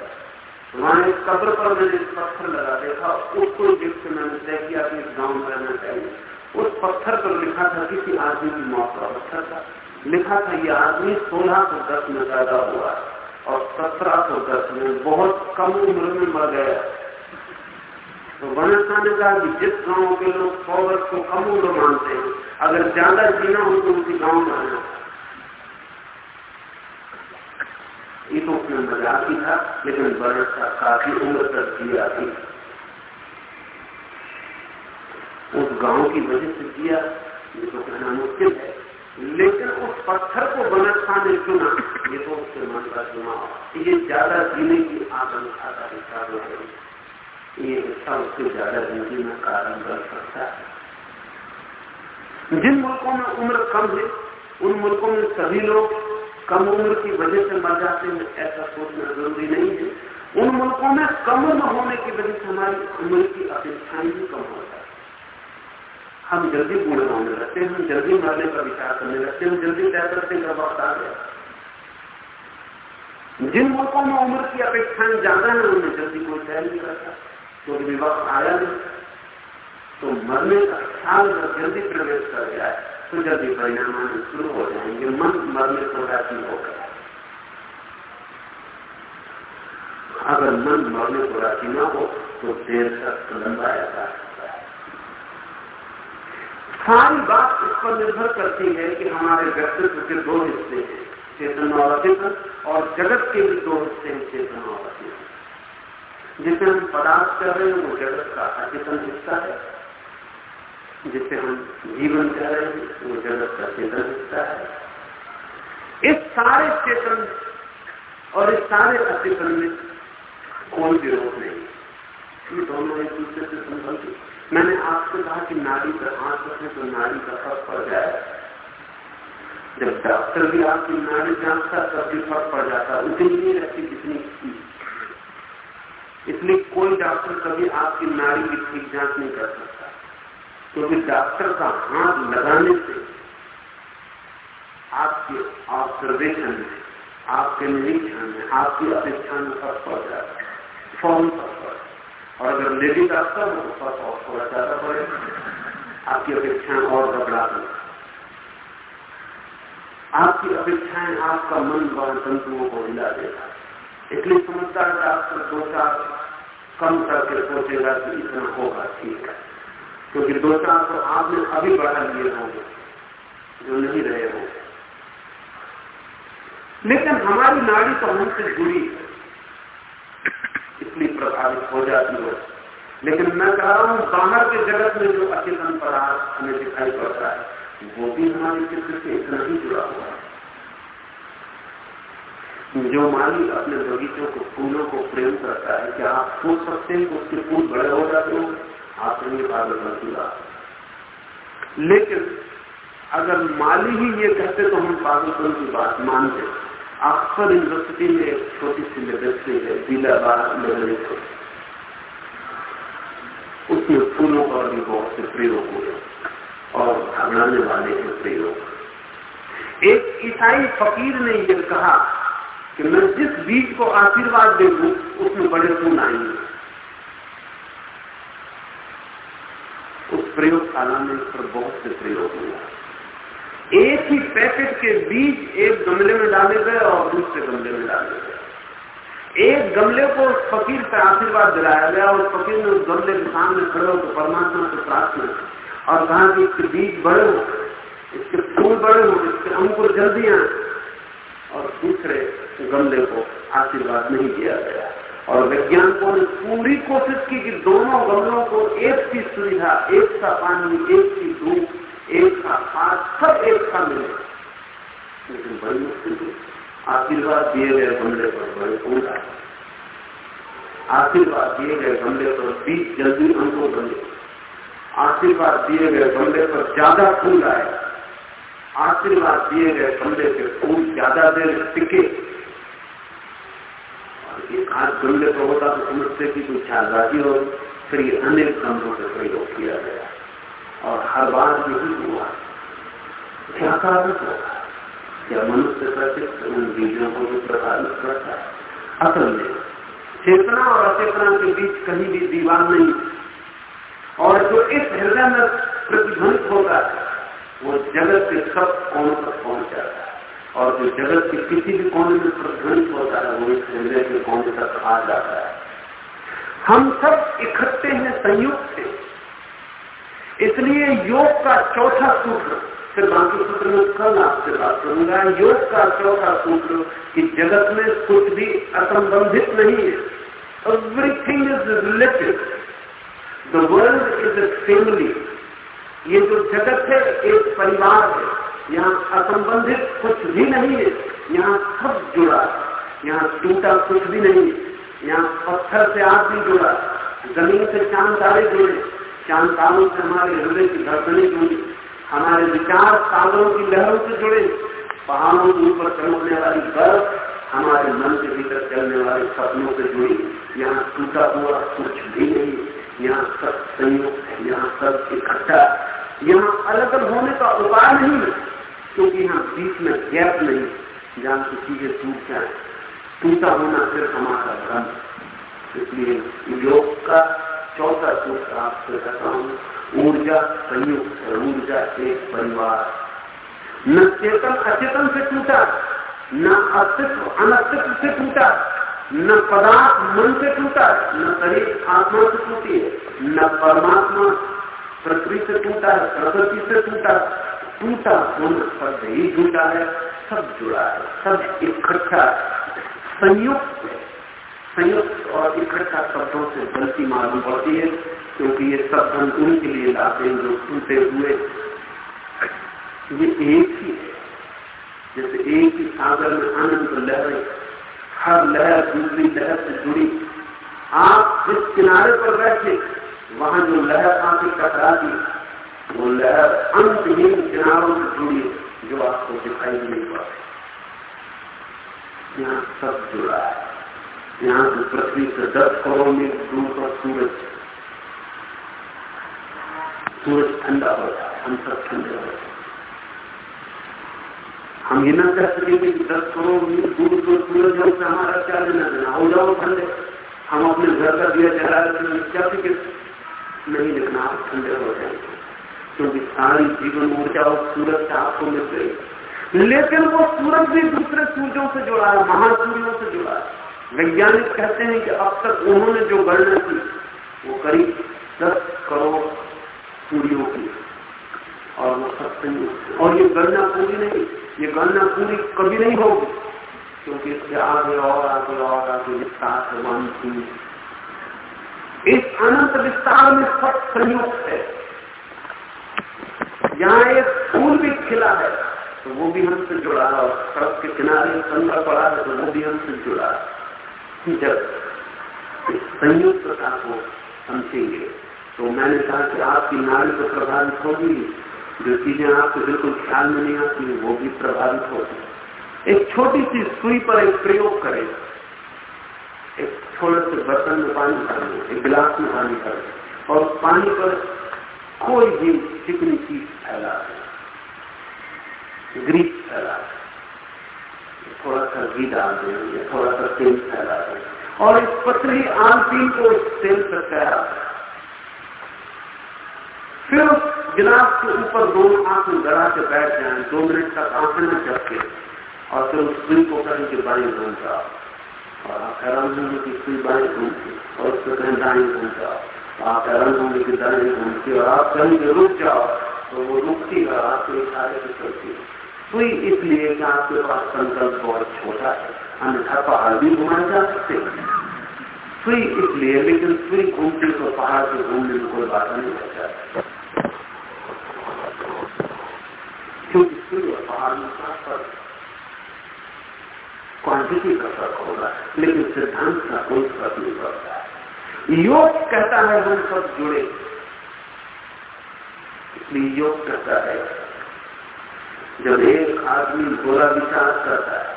वहाँ एक कब्र पर मैंने पत्थर लगा देखा। उसको देख के मैंने तय किया कि इस गाँव में रहना चाहिए। उस पत्थर पर लिखा था किसी आदमी की मौत का पत्थर था। लिखा था, ये आदमी सोलह सौ दस में पैदा हुआ और सत्रह सौ दस में बहुत कम उम्र में मर गया तो गणेशा ने कहा कि जिस गाँव के लोग सौ वर्ष को कम उम्र मानते हैं, अगर ज़्यादा जीना हो तो उसी गाँव में आना। ये तो उसने मज़ाक ही था, लेकिन का काफ़ी उम्र तक जिया थी उस गाँव की वजह से जिया ये तो कहना मुश्किल है। लेकिन उस पत्थर को बनस्था ने चुना ये तो उसके मन का चुनाव ये ज़्यादा जीने की आकांक्षा का हिस्सा है ये हिस्सा उसके ज़्यादा ज़िंदगी में कारण बन सकता है। जिन मुल्कों में उम्र कम है, उन मुल्कों में सभी लोग कम उम्र की वजह से मर जाते हैं, ऐसा सोचना ज़रूरी नहीं है। उन मुल्कों में कम उम्र होने की वजह से हमारी उम्र की अपेक्षाएँ भी कम हो जाती हम जल्दी बूढ़े होने लगते हैं हम जल्दी मरने का विचार करने लगते हैं हम जल्दी तय करते का वक्त आ गया जिन मुल्कों में उम्र की अपेक्षाएँ ज़्यादा है उनमें जल्दी कोई तय नहीं करता। तो विवाह आया नहीं तो मरने का ख्याल जल्दी प्रवेश कर जाए तो जल्दी परिणाम आने शुरू हो जाएँगे, मन मरने को राज़ी हो गया। अगर मन मरने को राज़ी ना हो तो देर तक लंबा जाता है सारी बात इस पर निर्भर करती है कि हमारे व्यक्तित्व के दो हिस्से हैं, चेतन और अचेतन, और जगत के भी दो हिस्से हैं, चेतन और अचेतन। जिसे हम पदार्थ कर रहे हैं, वो जगत का अचेतन हिस्सा है। जिसे हम जीवन कह रहे हैं, वो जगत का चेतन हिस्सा है। इस सारे चेतन और इस सारे अचेतन में कोई विरोध नहीं। ये दोनों एक दूसरे से संबंधित मैंने आपसे कहा कि नारी पर हाथ रखें तो नारी का फ़र्क पड़ जाए। जब डॉक्टर भी आपकी नारी जांचता तब भी फ़र्क पड़ जाता उतनी नहीं रहती जितनी इसलिए कोई डॉक्टर कभी आपकी नारी की ठीक जाँच नहीं कर सकता। क्योंकि तो डॉक्टर का हाथ लगाने से आपके ऑब्जर्वेशन में, आपके निरीक्षण में, आपकी अपेक्षा में फ़र्क पड़ जाता है। फॉर्म फ़र्क और अगर लेडी डॉक्टर हो तो फ़र्क और थोड़ा ज़्यादा पड़ेगा आपकी अपेक्षाएँ और घबरा दो। आपकी अपेक्षाएँ आपका मन व तंतुओं को हिला देगा। इसलिए समझदार डॉक्टर दो चार कम करके सोचेगा कि इतना होगा ठीक है। क्योंकि दो चार तो आपने अभी बढ़ा लिए होंगे, जो नहीं रहे होंगे। लेकिन हमारी नाड़ी तो हमसे जुड़ी है। इसलिए प्रभावित हो जाती है। लेकिन मैं कह रहा हूँ, बाहर के जगत में जो अचेतन पदार्थ हमें दिखाई पड़ता है, वो भी हमारे चित्र से इतना ही जुड़ा हुआ है। जो माली अपने बगीचों को, फूलों को प्रेम करता है, क्या आप सोच सकते हैं कि उसके फूल बड़े हो जाते हो आप पागल जुड़ा लेकिन अगर माली ही ये कहते तो हम पागलपन की बात मानते। ऑक्सफर्ड यूनिवर्सिटी में एक छोटी सी लेबोरेटरी है लेबोरेटरी उसमें फूलों पर भी बहुत से प्रयोग हुए और घबराने वाले के प्रयोग एक ईसाई फकीर ने यह कहा कि मैं जिस बीज को आशीर्वाद दे दू, उसमें बड़े फूल आएँगे। उस प्रयोगशाला में इस पर बहुत से प्रयोग हुए। ही पैकेट के बीज एक गमले में डाले गए और दूसरे गमले में डाले गए। एक गमले को फकीर से आशीर्वाद दिलाया गया और फकीर ने उस गमले के सामने खड़े होकर परमात्मा से प्रार्थना और कहा कि इसके बीज बड़े हो, इसके फूल बड़े हो, इसके अंकुर जल्दी आए। और दूसरे गमले को आशीर्वाद नहीं दिया गया। और वैज्ञानिकों ने पूरी कोशिश की कि दोनों गमलों को एक सी सुविधा, एक सा पानी, एक सी धूप एक सा खाद सब एक सा मिले। लेकिन बड़ी मुश्किल थी। आशीर्वाद दिए गए गमले पर बड़े आए आशीर्वाद दिए गए गमले पर बीज जल्दी अंकुर बने आशीर्वाद दिए गए गमले पर ज़्यादा फूल आए। आशीर्वाद दिए गए गमले के फूल ज़्यादा देर टिके। हाथ गमले पर होता तो समझते कि कुछ ख्यालबाजी हो, फिर ये अनेक गमलों से प्रयोग किया गया। और हर बार यही हुआ। क्या कारण होगा क्या मनुष्य प्रतिष्ठ उन बीजों को भी प्रभावित करता है? असल में, चेतना और अचेतना के बीच कहीं भी दीवार नहीं और जो इस हृदय में प्रतिध्वनित होता है, वो जगत के सब कोणों तक पहुँच जाता है। और जो जगत के किसी भी कोने में प्रध्वनित होता है, वो इस हृदय के कोने तक आ जाता है। हम सब इकट्ठे हैं संयुक्त थे इसलिए योग का चौथा सूत्र, फिर बाकी सूत्र में कल आपसे बात करूँगा। योग का चौथा सूत्र कि जगत में कुछ भी असंबंधित नहीं है। Everything is related the world is a family ये जो जगत है, एक परिवार है, यहाँ असंबंधित कुछ भी नहीं है। यहाँ सब जुड़ा यहाँ टूटा कुछ भी नहीं है। यहाँ पत्थर से आदमी जुड़ा ज़मीन से चाँद तारे जुड़े चाँद तारों से हमारे हृदय की धड़कने जुड़ी। हमारे विचार सागरों की लहरों से जुड़े। पहाड़ों के ऊपर चमकने वाली बर्फ़ हमारे मन के भीतर चलने वाले सपनों से जुड़ी। यहाँ टूटा हुआ कुछ भी नहीं। यहाँ सब संयुक्त है। यहाँ सब इकट्ठा। यहाँ अलग अलग होने का उपाय नहीं क्योंकि यहाँ बीच में गैप नहीं। जहाँ से चीज़ें टूट जाए। टूटा होना फिर हमारा धर्म। इसलिए योग का चौथा सूत्र आपसे कहता हूँ ऊर्जा संयुक्त ऊर्जा एक परिवार। न चेतन अचेतन से टूटा, न अस्तित्व अनस्तित्व से टूटा, न पदार्थ मन से टूटा, न शरीर आत्मा से टूटी है न परमात्मा प्रकृति से टूटा है प्रकृति से टूटा। टूटा होना शब्द ही जुटा है, सब जुड़ा है, सब इकट्ठा संयुक्त संयुक्त और इकट्ठा शब्दों से गलती मालूम पड़ती है, क्योंकि ये शब्द हम उनके लिए लाते हैं जो टूटे हुए। ये एक ही है। जैसे एक ही सागर में आनंद लहर, हर लहर दूसरी लहर से जुड़ी। आप जिस किनारे पर बैठे, वहाँ जो लहर आपके आके टकराती, वो लहर अंतहीन किनारों से जुड़ी जो आपको दिखाई नहीं पाती यहाँ सब जुड़ा है। यहाँ से पृथ्वी से दस करोड़ मील दूर पर सूरज सूरज ठंडा है हम सब ठंडे हैं हम ये ना कह सकेंगे कि दस करोड़ मील दूर दूर सूरज हो हमारा क्या लेना देना हो जाओ ठंडे हम अपने घर का दिया जला क्या फ़िक्र नहीं लिखना आप ठंडे हो जाएँगे क्योंकि सारी जीवन ऊर्जा उस सूरज से आपको मिल गई लेकिन वो सूरज भी दूसरे सूर्यों से जुड़ा है महासूर्यों से जुड़ा है वैज्ञानिक कहते हैं कि अब तक उन्होंने जो गणना की, वो करीब दस करोड़ सूर्यों की। और वो सत्य और ये गणना पूरी नहीं, ये गणना पूरी कभी नहीं होगी, क्योंकि इसके आगे और आगे और आगे विस्तार से इस अनंत विस्तार में सब संयुक्त है। यहाँ एक फूल भी खिला है तो वो भी हमसे जुड़ा है, और सड़क के किनारे पड़ा है तो वो भी हमसे जुड़ा है। जब इस संयुक्तता को समझेंगे तो मैंने कहा कि आपकी नारी तो प्रभावित होगी, जो चीज़ें आपको बिल्कुल ख्याल में नहीं आती वो भी प्रभावित होगी। एक छोटी सी सुई पर एक प्रयोग करें। एक थोड़े से बर्तन में पानी भर एक गिलास में पानी भर और पानी पर कोई भी चिकनी चीज़ फैला ग्रीस फैला थोड़ा सा घी डाल दें, या थोड़ा सा तेल फैला दें। और इस पतली आंटी को इस तेल पर फैला फिर उस गिलास के ऊपर दोनों आँख गड़ा के बैठ जाए, दो मिनट तक आँखें में चपके और फिर उस सुई को कहें कि बाई घूम जाओ। और आप हैरान होंगे कि सुई बाई घूमती और उसको कहें दाएँ घूम जाओ। आप हैरान होंगे कि दाएँ घूमती और आप कहीं रुक जाओ। तो वो रुकती है आपके इशारे से चलती है। सुई इसलिए कि आपके पास संकल्प बहुत छोटा है। अन्यथा पहाड़ भी घुमाए जा सकते सुई इसलिए लेकिन सुई घूमती तो पहाड़ से घूमने में कोई बात नहीं हो। जाती क्योंकि सुई पहाड़ में फ़र्क क्वांटिटी का फ़र्क होगा। लेकिन सिद्धांत का कोई फ़र्क नहीं पड़ता योग कहता है हम सब जुड़े। इसलिए योग कहता है जब एक आदमी बुरा विचार करता है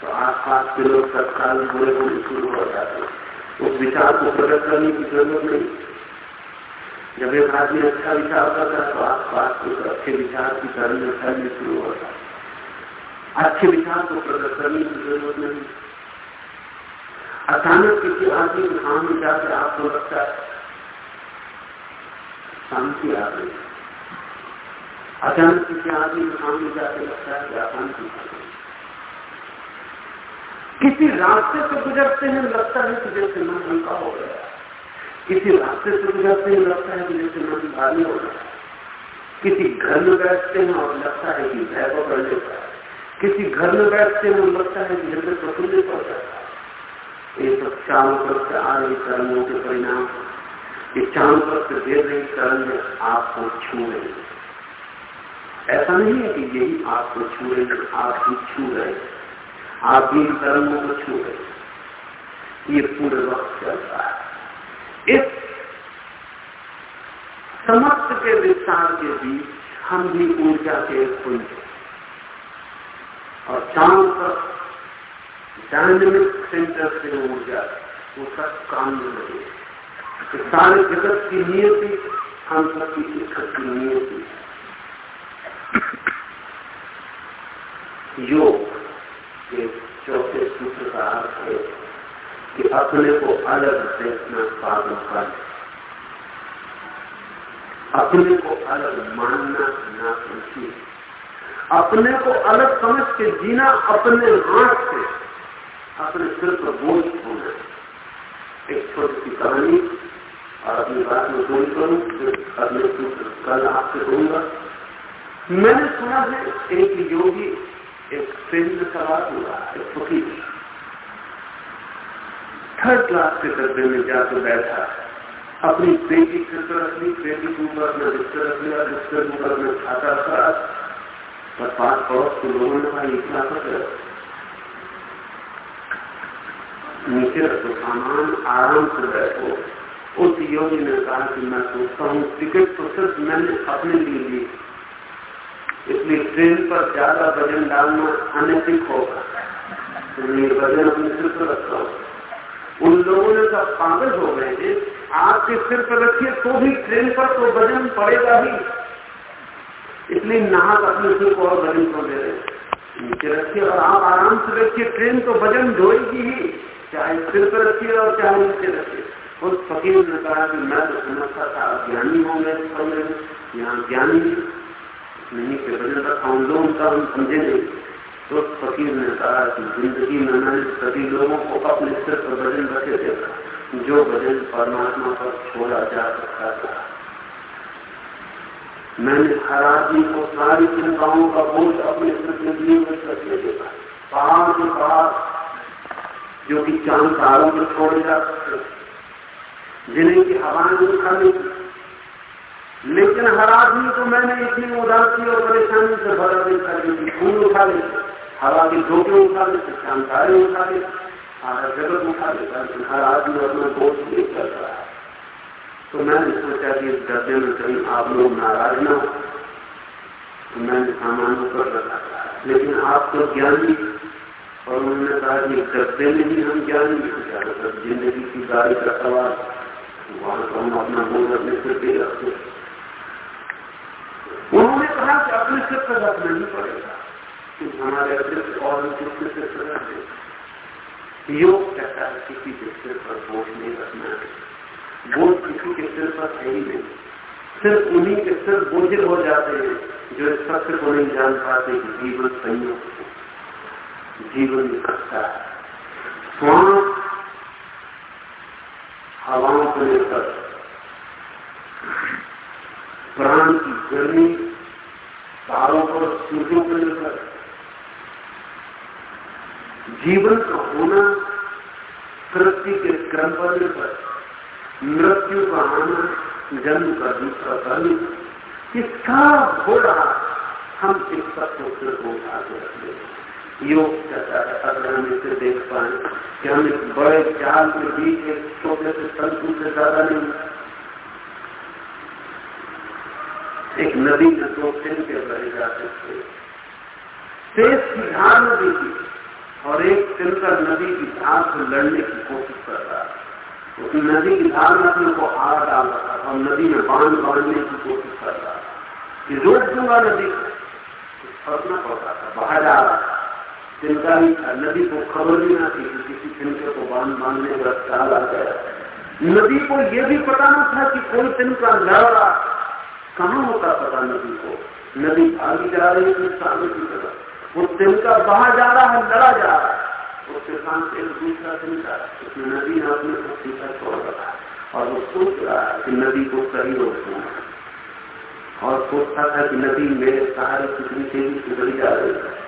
तो आसपास के लोग तत्काल बुरे होने शुरू हो जाते हैं। उस विचार को प्रकट करने की ज़रूरत नहीं। जब एक आदमी अच्छा विचार करता है तो आसपास के अच्छे विचार की तरह फैलने शुरू होता है। अच्छे विचार को प्रकट करने की ज़रूरत नहीं। अचानक किसी आदमी के सामने जाकर आपको लगता है, शांति आ गई। अचानक किसी आदमी के सामने जाके लगता है कि अशांति किसी रास्ते से गुजरते हैं, लगता है कि जैसे मन हल्का हो गया। किसी रास्ते से गुजरते हैं, लगता है कि जैसे मन भारी हो गया। किसी घर में बैठते हैं और लगता है कि भय को कर लेता है। किसी घर में बैठते हैं लगता है कि हृदय प्रफुल्लित हो जाता है। ये सब चारों तरफ़ से आ रही कर्मों के परिणाम। ये चारों तरफ़ से दे रही कर्म आपको छू रही ऐसा नहीं है कि यही आपको छू रहे आप भी छू रहे आप भी कर्मों को छू रहे ये पूरे वक्त चलता है। इस समस्त के विस्तार के बीच हम भी ऊर्जा के पुंज और चारों तरफ़ डायनेमिक सेंटर से ऊर्जा वो सब काम में लगे सारे जगत की नियति, हम सबकी शिक्षक की नियति। <coughs> योग के चौथे सूत्र का अर्थ है कि अपने को अलग देखना पागल कर अपने को अलग मानना ना समझिए। अपने को अलग समझ के जीना अपने हाथ से, अपने सिर पर बोझ होना। एक छोटी सी कहानी, और अपनी बात में पूरी करूँ अगले सूत्र कल आपसे कहूँगा मैंने सुना है, एक योगी एक ट्रेन में सवार हुआ एक फकीर थर्ड क्लास के डब्बे में जाकर बैठा। अपनी पेटी सिर पर रख ली पेटी के ऊपर अपना बिस्तर रख लिया, बिस्तर के ऊपर अपना छाता रखा। पर पास पड़ोस के लोगों ने कहा ये क्या कर। नीचे रखो, सामान आराम से बैठो। उस योगी ने कहा कि मैं सोचता हूँ, टिकट तो सिर्फ़ मैंने अपने लिए ली। इसलिए ट्रेन पर ज़्यादा वज़न डालना अनैतिक होगा। ये वज़न अपने सिर पर रखा हो उन लोगों ने सब पागल हो गए थे आपके सिर पर रखिए तो भी ट्रेन पर तो वज़न पड़ेगा ही। इसलिए नाहक अपने सिर को और वज़न को दे रहे नीचे रखिए और आप आराम से रखिए ट्रेन तो वज़न ढोएगी ही। चाहे सिर पर रखिए और चाहे नीचे रखिए। उस फकीर ने कहा कि मैं तो समझता था, ज्ञानी होंगे यहाँ ज्ञानी नहीं के वज़न रखा उन लोगों का हम समझे नहीं तो फकीर ने कहा कि ज़िंदगी में मैंने सभी लोगों को अपने सिर पर वज़न रखे देखा, जो वज़न परमात्मा पर छोड़ा जा सकता था। मैंने हर आदमी को सारी चिंताओं का बोझ अपने सिर में लिए हुए देखा। पहाड़ के पहाड़ जो कि चाँद तारों में छोड़े जा सकते जिन्हें की हवाएँ उठा लेती लेकिन हर आदमी को मैंने इतनी उदासी और परेशानी से भरा देखा कि फूल उठा लेते हवा की धोखे उठा लेते जानकारी उठा लेते सारा जगत उठा लेता लेकिन हर आदमी अपना दोष नहीं कर रहा है। तो मैंने सोचा कि इस डब्बे में कहीं आप लोग नाराज़ ना हो। तो मैंने सामान ऊपर रखा लेकिन आप तो ज्ञानी, और उन्होंने कहा कि डब्बे में ही हम ज्ञानी ज़िंदगी की गाड़ी का सवाल वहाँ तो हम अपना बोझ अपने सिर पे रखते उन्होंने कहा कि अपने सिर पर रखना नहीं पड़ेगा। हमारे अतिरिक्त और दूसरे सिर पर रख योग कहता है, किसी के सिर पर बोझ नहीं रखना है। बोझ किसी के सिर पर है ही नहीं। सिर्फ़ उन्हीं के सिर बोझिल हो जाते हैं, जो इस सत्य को नहीं जान पाते कि जीवन संयोग जीवन है। श्वास हवाओं को लेकर प्राण की गर्मी तारों पर सूर्यों पर निर्भर जीवन का होना सृष्टि के क्रम पर निर्भर मृत्यु का आना जन्म का दूसरा ये सब हो रहा हम इस तत्व को आगे रखते योग कहता है अगर हम इसे देख पाए कि हम इस बड़े जाल के बीच एक छोटे से तंतु से ज़्यादा नहीं एक नदी में दो दिन के बहे जा सकते। शेष की धार नदी की और एक तिनकर नदी की धार से लड़ने की कोशिश कर रहा है। उस नदी की धार में अपने को हार डाल रहा और नदी में बाँध बांधने की कोशिश कर रहा कि रोक दूँगा नदी को फ़र्क न पड़ता था बाहर जा रहा था तिनका ही था, नदी को खबर भी ना थी कि किसी तिनके को बाँध बांधने का ख्याल गया। नदी को यह भी पता न था कि कोई तिनका लड़ रहा कहाँ होता पता नदी को? नदी भागी जा रही है, सामने की तरफ़। वो तिनका बाहर जा रहा है, लड़ा जा रहा है। उसके साथ एक दूसरा तिनका उसमें नदी ने अपने को पीछा छोड़ रखा है। और वो सोच रहा है कि नदी को सही रोक दूँगा और सोचता था कि नदी मेरे सहारे कितनी तेज़ी से बड़ी जा रही है।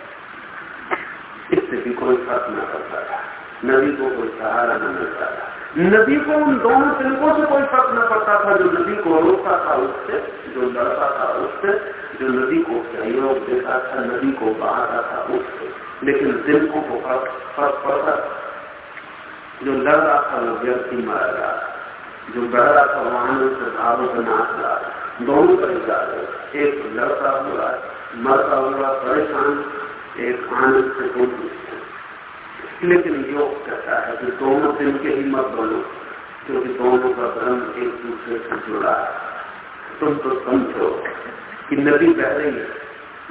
इससे भी कोई फ़र्क न पड़ता था। नदी को कोई सहारा न मिलता था। नदी को उन दोनों तिलकों से कोई फ़र्क न पड़ता था, जो नदी को रोकता था उससे, जो लड़ता था उससे, जो नदी को सहयोग देता था नदी को बहाता था उससे। लेकिन तिलकों को फ़र्क पड़ता जो लड़ रहा था, वो व्यक्ति मारा रहा जो बढ़ रहा था वाहनों से भावों से नाच रहा दोनों तरह जा रहे एक लड़ता हुआ, मरता हुआ, परेशान, एक आनंद से कोई लेकिन योग कहता है कि दोनों दिन के ही मत बनो, क्योंकि दोनों का धर्म एक दूसरे से जुड़ा है। तुम तो समझो कि नदी बह रही है,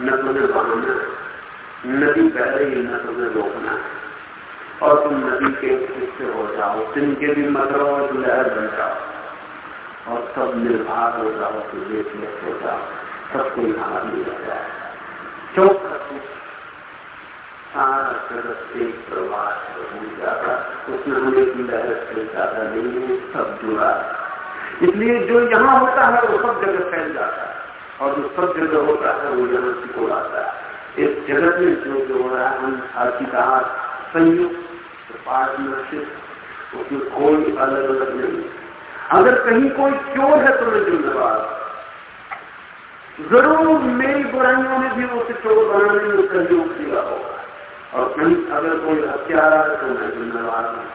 न तुम्हें बहाना नदी बह रही है न तुम्हें रोकना और तुम नदी के हिस्से हो जाओ, दिन के भी मत रहो तो लहर बन जाओ। और सब निर्भार हो जाओ तो देख हो जाओ, सब कोई हार नहीं रह जाए। चौथा सारा जगत एक प्रवाह हो जाता उसमें हम एक लहर से ज़्यादा नहीं है, सब जुड़ा। इसलिए जो यहाँ होता है, वो सब जगह फैल जाता है। और जो सब जगह होता है, वो यहाँ सिकोड़ आता है। इस जगत में जो जो हो रहा है हम कहा संयुक्त पार्टनरशिप उसमें कोई अलग अलग नहीं अगर कहीं कोई चोर है तो मैं जिम्मेवार ज़रूर मेरी बुराइयों में भी उसे चोर बनाने में सहयोग दिया होगा। और कहीं अगर कोई हत्यारा है तो मैं जिम्मेवार हूँ।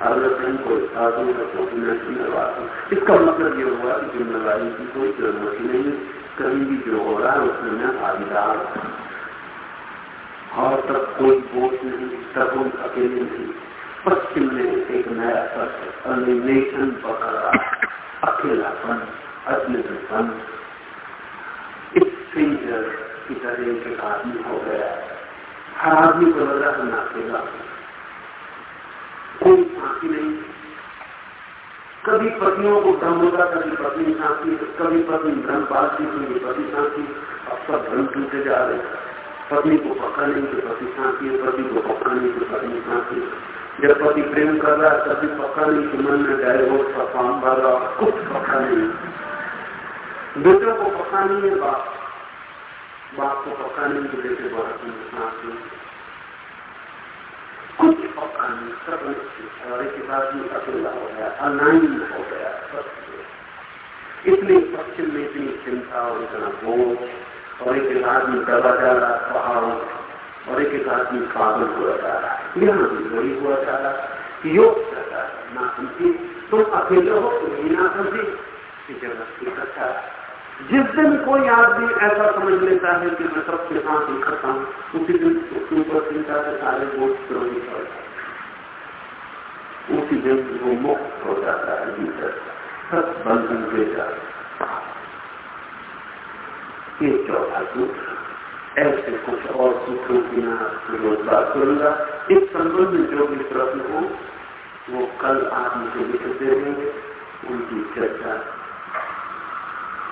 अगर कहीं कोई साधु है तो मैं जिम्मेवार हूँ। इसका मतलब ये हुआ कि जिम्मेवारी की कोई ज़रूरत ही नहीं कहीं भी जो हो रहा है उसमें मैं भागीदार और तब कोई बोझ नहीं, तब उन अकेले नहीं। पश्चिम ने एक नया शब्द पकड़ा अकेलापन अज्ञापन इस की तरह एक आदमी हो गया। है हर आदमी को लग रहा है। नाचेगा कोई साथी नहीं। कभी पत्नियों को भ्रम होता कभी पत्नी साथी कभी पत्नी भ्रम पालती कभी पति साथी अब सब भ्रम टूटे जा रहे पत्नी को पक्का नहीं तो पति है, पति को पक्का नहीं तो पत्नी साथी जब पति प्रेम कर रहा है तभी पक्का नहीं कि मन में डायवोर्स का काम भर रहा कुछ पक्का नहीं। बेटों को पक्का नहीं है बाप। बाप को पक्का नहीं कि बेटे बहुत सांस कुछ पक्का नहीं, सब और एक बाद में अकेला हो गया अलाइन हो गया इसलिए पश्चिम में इतनी चिंता और इतना बोझ, और एक एक आदमी दबा जा रहा पहाड़ों और एक एक आदमी पागल हुआ जा रहा है यहाँ भी वही हुआ जा रहा है योग करता है ना समझी तुम अकेले हो तो ही ना समझी जगत है। जिस दिन कोई आदमी ऐसा समझ लेता है कि मैं सबके साथ इकट्ठा हूँ, उसी दिन उसके ऊपर चिंता के सारे बोझ प्रवृत्त हो उसी दिन वो मुक्त हो जाता है भीतर। सब बंधन दे जाता ये चौथा सूत्र ऐसे कुछ और सूत्रों की मैं रोज बात करूँगा। इस संबंध में जो भी प्रश्न हो, वो कल आप मुझे लिख देंगे। उनकी चर्चा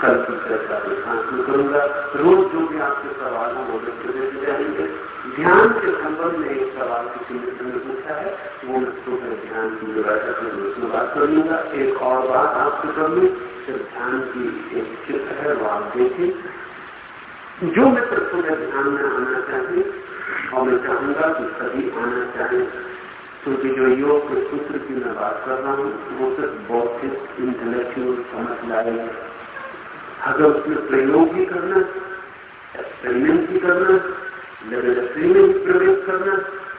कल की चर्चा को शांति करूँगा। रोज जो भी आपके सवाल हो, वो व्यक्त देते जाएँगे ध्यान के संबंध में एक सवाल किसी मित्र ने पूछा है, वो मैं सुबह ध्यान की जो बैठक में उसमें बात कर लूँगा। एक और बात आपसे कर लू फिर ध्यान की एक चित्र है, वो आप देखें। जो मित्र तुम्हें ध्यान में आना चाहिए और मैं चाहूँगा कि सभी आना चाहिए क्योंकि जो योग के सूत्र की मैं बात कर रहा हूँ, वो सिर्फ़ बौद्धिक इंटेलेक्चुअल समझ लाए अगर उसमें प्रयोग भी करना एक्सपेरिमेंट भी करना लेबोरेटरी में प्रवेश करना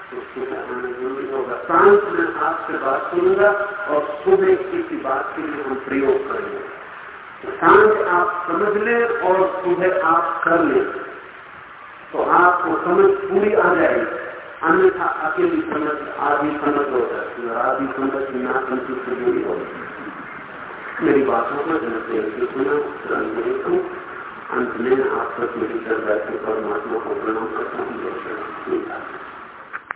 तो सुबह आना ज़रूरी होगा। शांत में आपसे बात करूँगा और सुबह किसी बात के लिए हम प्रयोग करेंगे। तो शांत आप समझ लें और सुबह आप कर लें तो आपको समझ पूरी आ जाएगी। अन्यथा अकेली समझ, आधी समझ हो सकती है। आधी समझ ना संतुष्ट जुड़ी हो मेरी बातों को तुरंत अंत में आप तक मेरी चर्चा के परमात्मा को प्रणाम करता हूँ